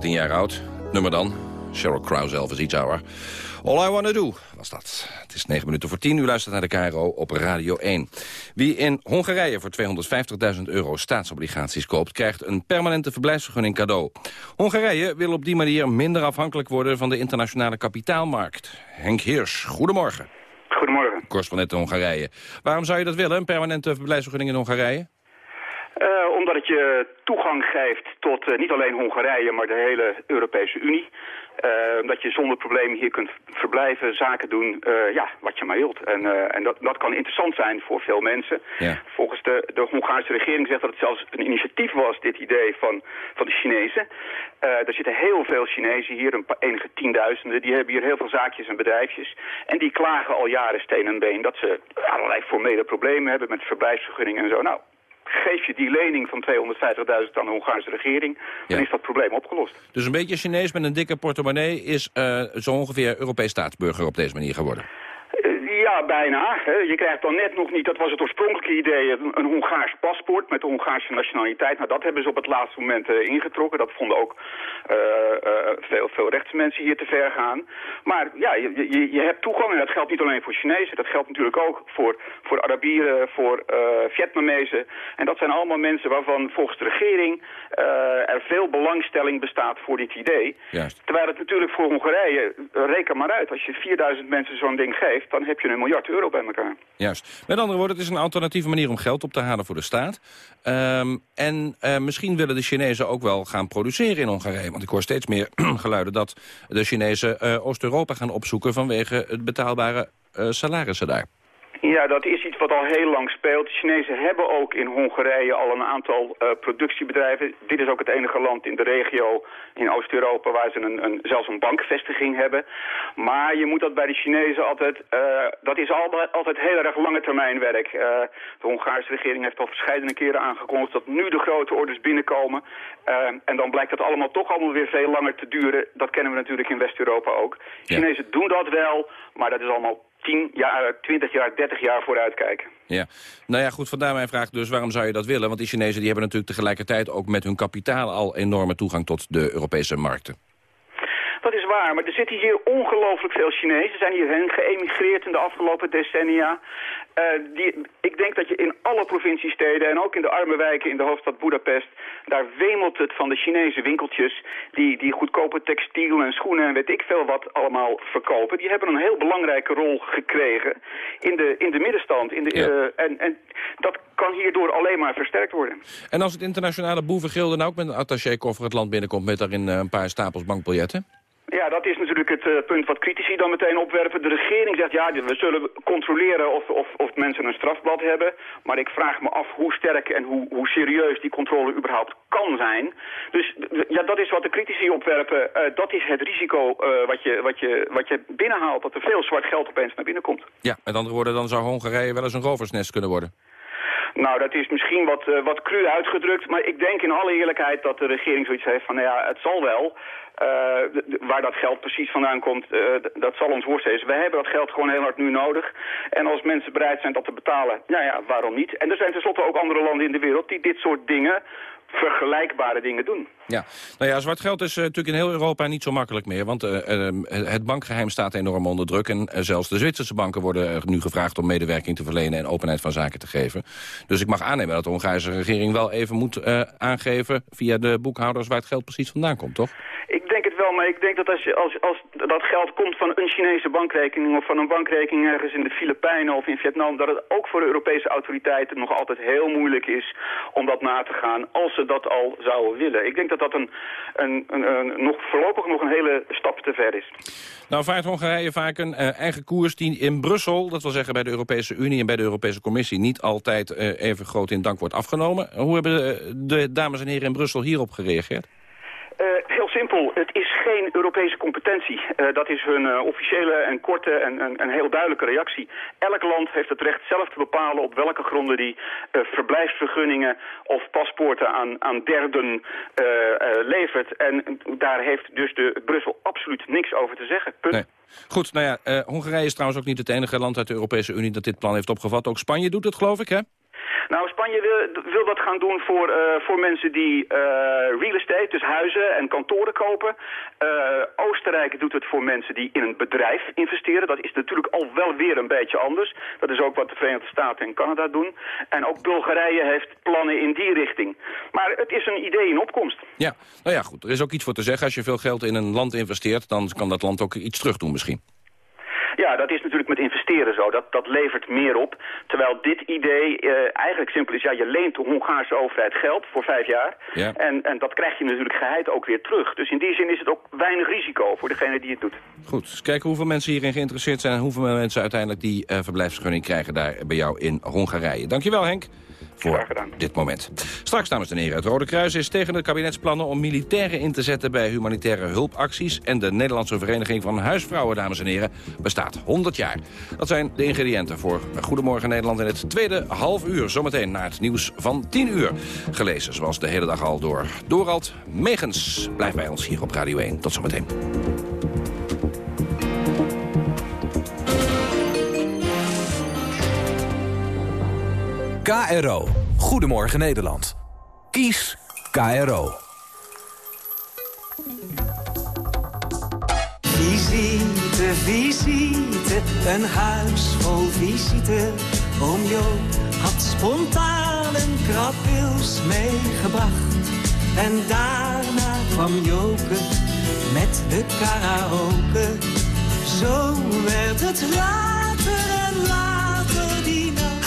[SPEAKER 23] 19 jaar oud. Nummer dan. Sheryl Crow, Elvis Each Hour. All I Wanna Do was dat. Het is 9 minuten voor 10. U luistert naar de KRO op Radio 1. Wie in Hongarije voor 250.000 euro staatsobligaties koopt... krijgt een permanente verblijfsvergunning cadeau. Hongarije wil op die manier minder afhankelijk worden... van de internationale kapitaalmarkt. Henk Heers, goedemorgen.
[SPEAKER 33] Goedemorgen.
[SPEAKER 23] Correspondent Hongarije. Waarom zou je dat willen, een permanente verblijfsvergunning in Hongarije?
[SPEAKER 33] Eh, omdat het je toegang geeft tot eh, niet alleen Hongarije, maar de hele Europese Unie. Eh, omdat je zonder problemen hier kunt verblijven, zaken doen, ja, wat je maar wilt. En, en dat, dat kan interessant zijn voor veel mensen. Volgens de, de Hongaarse regering zegt dat het zelfs een initiatief was, dit idee van, van de Chinezen. Er zitten heel veel Chinezen hier, een paar, enige tienduizenden. Die hebben hier heel veel zaakjes en bedrijfjes. En die klagen al jaren steen en been dat ze allerlei formele problemen hebben met verblijfsvergunningen en zo. Nou, geef je die lening van 250.000 aan de Hongaarse regering, dan is dat probleem opgelost.
[SPEAKER 23] Dus een beetje Chinees met een dikke portemonnee... is eh, zo ongeveer Europees staatsburger op deze manier geworden.
[SPEAKER 33] Ja, bijna. Je krijgt dan net nog niet, dat was het oorspronkelijke idee, een, Hongaars paspoort met de Hongaarse nationaliteit. Nou, dat hebben ze op het laatste moment eh, ingetrokken. Dat vonden ook eh, veel, veel rechtsmensen hier te ver gaan. Maar ja, je, je, je hebt toegang en dat geldt niet alleen voor Chinezen. Dat geldt natuurlijk ook voor, voor Arabieren, voor Vietnamezen. En dat zijn allemaal mensen waarvan volgens de regering er veel belangstelling bestaat voor dit idee.
[SPEAKER 23] Juist.
[SPEAKER 33] Terwijl het natuurlijk voor Hongarije, reken maar uit, als je 4000 mensen zo'n ding geeft, dan heb je een miljard euro bij elkaar.
[SPEAKER 23] Juist. Met andere woorden, het is een alternatieve manier om geld op te halen voor de staat. Ehm, en eh, misschien willen de Chinezen ook wel gaan produceren in Hongarije. Want ik hoor steeds meer geluiden dat de Chinezen eh, Oost-Europa gaan opzoeken... vanwege het betaalbare eh, salarissen daar.
[SPEAKER 33] Ja, dat is iets wat al heel lang speelt. De Chinezen hebben ook in Hongarije al een aantal eh, productiebedrijven. Dit is ook het enige land in de regio in Oost-Europa waar ze een, een, zelfs een bankvestiging hebben. Maar je moet dat bij de Chinezen altijd, eh, dat is altijd, altijd heel erg lange termijn werk. Eh, de Hongaarse regering heeft al verschillende keren aangekondigd dat nu de grote orders binnenkomen. En dan blijkt dat allemaal toch allemaal weer veel langer te duren. Dat kennen we natuurlijk in West-Europa ook. Chinezen doen dat wel, maar dat is allemaal 10 jaar, 20 jaar, 30 jaar vooruitkijken.
[SPEAKER 23] Ja, nou ja, goed, vandaar mijn vraag dus, waarom zou je dat willen? Want die Chinezen die hebben natuurlijk tegelijkertijd ook met hun kapitaal al enorme toegang tot de Europese markten.
[SPEAKER 33] Dat is waar, maar er zitten hier ongelooflijk veel Chinezen. zijn hierheen geëmigreerd in de afgelopen decennia. Eh, die, ik denk dat je in alle provinciesteden en ook in de arme wijken in de hoofdstad Budapest... daar wemelt het van de Chinese winkeltjes die, die goedkope textiel en schoenen en weet ik veel wat allemaal verkopen. Die hebben een heel belangrijke rol gekregen in de, in de middenstand. In de, eh, en, en dat kan hierdoor alleen maar versterkt worden.
[SPEAKER 23] En als het internationale boevengilde nou ook met een attaché-koffer het land binnenkomt... met daarin eh, een paar stapels bankbiljetten?
[SPEAKER 33] Ja, dat is natuurlijk het eh, punt wat critici dan meteen opwerpen. De regering zegt, ja, we zullen controleren of, of, of mensen een strafblad hebben. Maar ik vraag me af hoe sterk en hoe, hoe serieus die controle überhaupt kan zijn. Dus ja, dat is wat de critici opwerpen. Eh, dat is het risico eh, wat, je, wat, je, wat je binnenhaalt, dat er veel zwart geld opeens naar binnen komt.
[SPEAKER 23] Ja, met andere woorden, dan zou Hongarije wel eens een roversnest kunnen worden.
[SPEAKER 33] Nou, dat is misschien wat, eh, wat cru uitgedrukt, maar ik denk in alle eerlijkheid dat de regering zoiets heeft van, nou ja, het zal wel. Eh, waar dat geld precies vandaan komt, eh, dat zal ons worst zijn. Wij hebben dat geld gewoon heel hard nu nodig. En als mensen bereid zijn dat te betalen, nou ja, waarom niet? En er zijn tenslotte ook andere landen in de wereld die dit soort dingen, vergelijkbare dingen doen.
[SPEAKER 23] Ja, nou ja, zwart geld is eh, natuurlijk in heel Europa niet zo makkelijk meer. Want eh, eh, het bankgeheim staat enorm onder druk. En zelfs de Zwitserse banken worden nu gevraagd om medewerking te verlenen... en openheid van zaken te geven. Dus ik mag aannemen dat de Hongaarse regering wel even moet aangeven... via de boekhouders waar het geld precies vandaan komt, toch?
[SPEAKER 33] Ik wel, maar ik denk dat als, je, als, als dat geld komt van een Chinese bankrekening... of van een bankrekening ergens in de Filipijnen of in Vietnam... dat het ook voor de Europese autoriteiten nog altijd heel moeilijk is om dat na te gaan... als ze dat al zouden willen. Ik denk dat dat een, een, een, een- nog, voorlopig nog een hele stap te ver is.
[SPEAKER 23] Nou vaart Hongarije vaak een eh, eigen koers die in Brussel... dat wil zeggen bij de Europese Unie en bij de Europese Commissie... niet altijd eh, even groot in dank wordt afgenomen. Hoe hebben de, de dames en heren in Brussel hierop gereageerd?
[SPEAKER 33] Eh, simpel, het is geen Europese competentie. Eh, dat is hun eh, officiële en korte en, en, heel duidelijke reactie. Elk land heeft het recht zelf te bepalen op welke gronden die eh, verblijfsvergunningen of paspoorten aan, aan derden levert. En daar heeft dus de Brussel absoluut niks over te zeggen.
[SPEAKER 23] Nee. Goed, nou ja, Hongarije is trouwens ook niet het enige land uit de Europese Unie... dat dit plan heeft opgevat. Ook Spanje doet het, geloof ik, hè?
[SPEAKER 33] Nou, Spanje wil, wil dat gaan doen voor, eh, voor mensen die eh, real estate, dus huizen en kantoren kopen. Eh, Oostenrijk doet het voor mensen die in een bedrijf investeren. Dat is natuurlijk al wel weer een beetje anders. Dat is ook wat de Verenigde Staten en Canada doen. En ook Bulgarije heeft plannen in die richting. Maar het is een idee in opkomst.
[SPEAKER 23] Ja, nou ja, goed. Er is ook iets voor te zeggen. Als je veel geld in een land investeert, dan kan dat land ook iets terug doen misschien.
[SPEAKER 33] Ja, dat is natuurlijk met investeren zo. Dat, dat levert meer op. Terwijl dit idee eh, eigenlijk simpel is, ja, je leent de Hongaarse overheid geld voor vijf jaar.
[SPEAKER 23] Ja.
[SPEAKER 33] En, en dat krijg je natuurlijk geheid ook weer terug. Dus in die zin is het ook weinig risico voor degene die het doet.
[SPEAKER 23] Goed, eens kijken hoeveel mensen hierin geïnteresseerd zijn... en hoeveel mensen uiteindelijk die eh, verblijfsvergunning krijgen daar bij jou in Hongarije. Dankjewel Henk voor dit moment. Straks, dames en heren, het Rode Kruis is tegen de kabinetsplannen... om militairen in te zetten bij humanitaire hulpacties... en de Nederlandse Vereniging van Huisvrouwen, dames en heren, bestaat 100 jaar. Dat zijn de ingrediënten voor Goedemorgen Nederland in het tweede half uur. Zometeen naar het nieuws van 10 uur. Gelezen, zoals de hele dag al, door Dorald Megens. Blijf bij ons hier op Radio 1. Tot zometeen.
[SPEAKER 34] KRO. Goedemorgen Nederland. Kies KRO.
[SPEAKER 35] Visite, visite, een huis vol visite. Oom Jo had spontaan een krabwils meegebracht. En daarna kwam Joke met de karaoke. Zo werd het later en later.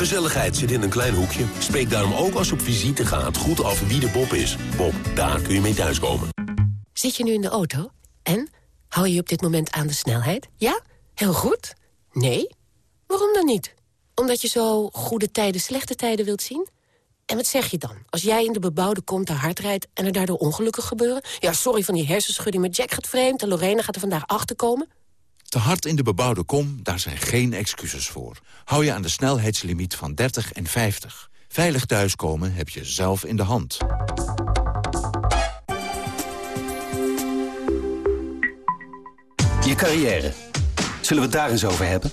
[SPEAKER 36] Gezelligheid zit in een klein hoekje. Spreek daarom ook als je op visite gaat goed af wie de Bob is. Bob, daar kun je mee thuiskomen.
[SPEAKER 37] Zit je nu in de auto? En? Hou je op dit moment aan de snelheid? Ja? Heel goed? Nee? Waarom dan niet? Omdat je zo goede tijden, slechte tijden wilt zien? En wat zeg je dan? Als jij in de bebouwde kom te hard rijdt en er daardoor ongelukken gebeuren? Ja, sorry van die hersenschudding, maar Jack gaat vreemd en Lorena gaat er vandaag achterkomen.
[SPEAKER 38] Te hard in de bebouwde kom, daar zijn geen excuses voor. Hou je aan de snelheidslimiet van 30 en 50. Veilig thuiskomen heb je zelf in de hand.
[SPEAKER 39] Je carrière. Zullen we het daar eens over hebben?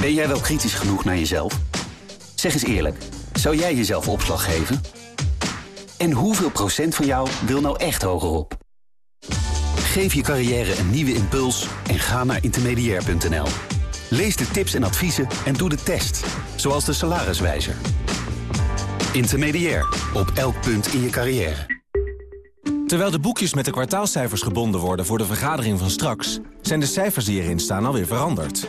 [SPEAKER 39] Ben jij wel kritisch genoeg naar jezelf? Zeg eens eerlijk, zou jij jezelf opslag geven? En hoeveel procent van jou wil nou echt hogerop? Geef je carrière een nieuwe impuls en ga naar intermediair.nl. Lees de tips en adviezen en doe de test, zoals de salariswijzer. Intermediair, op elk punt in je carrière.
[SPEAKER 40] Terwijl de boekjes met de kwartaalcijfers gebonden worden voor de vergadering van straks... zijn de cijfers die erin staan alweer veranderd.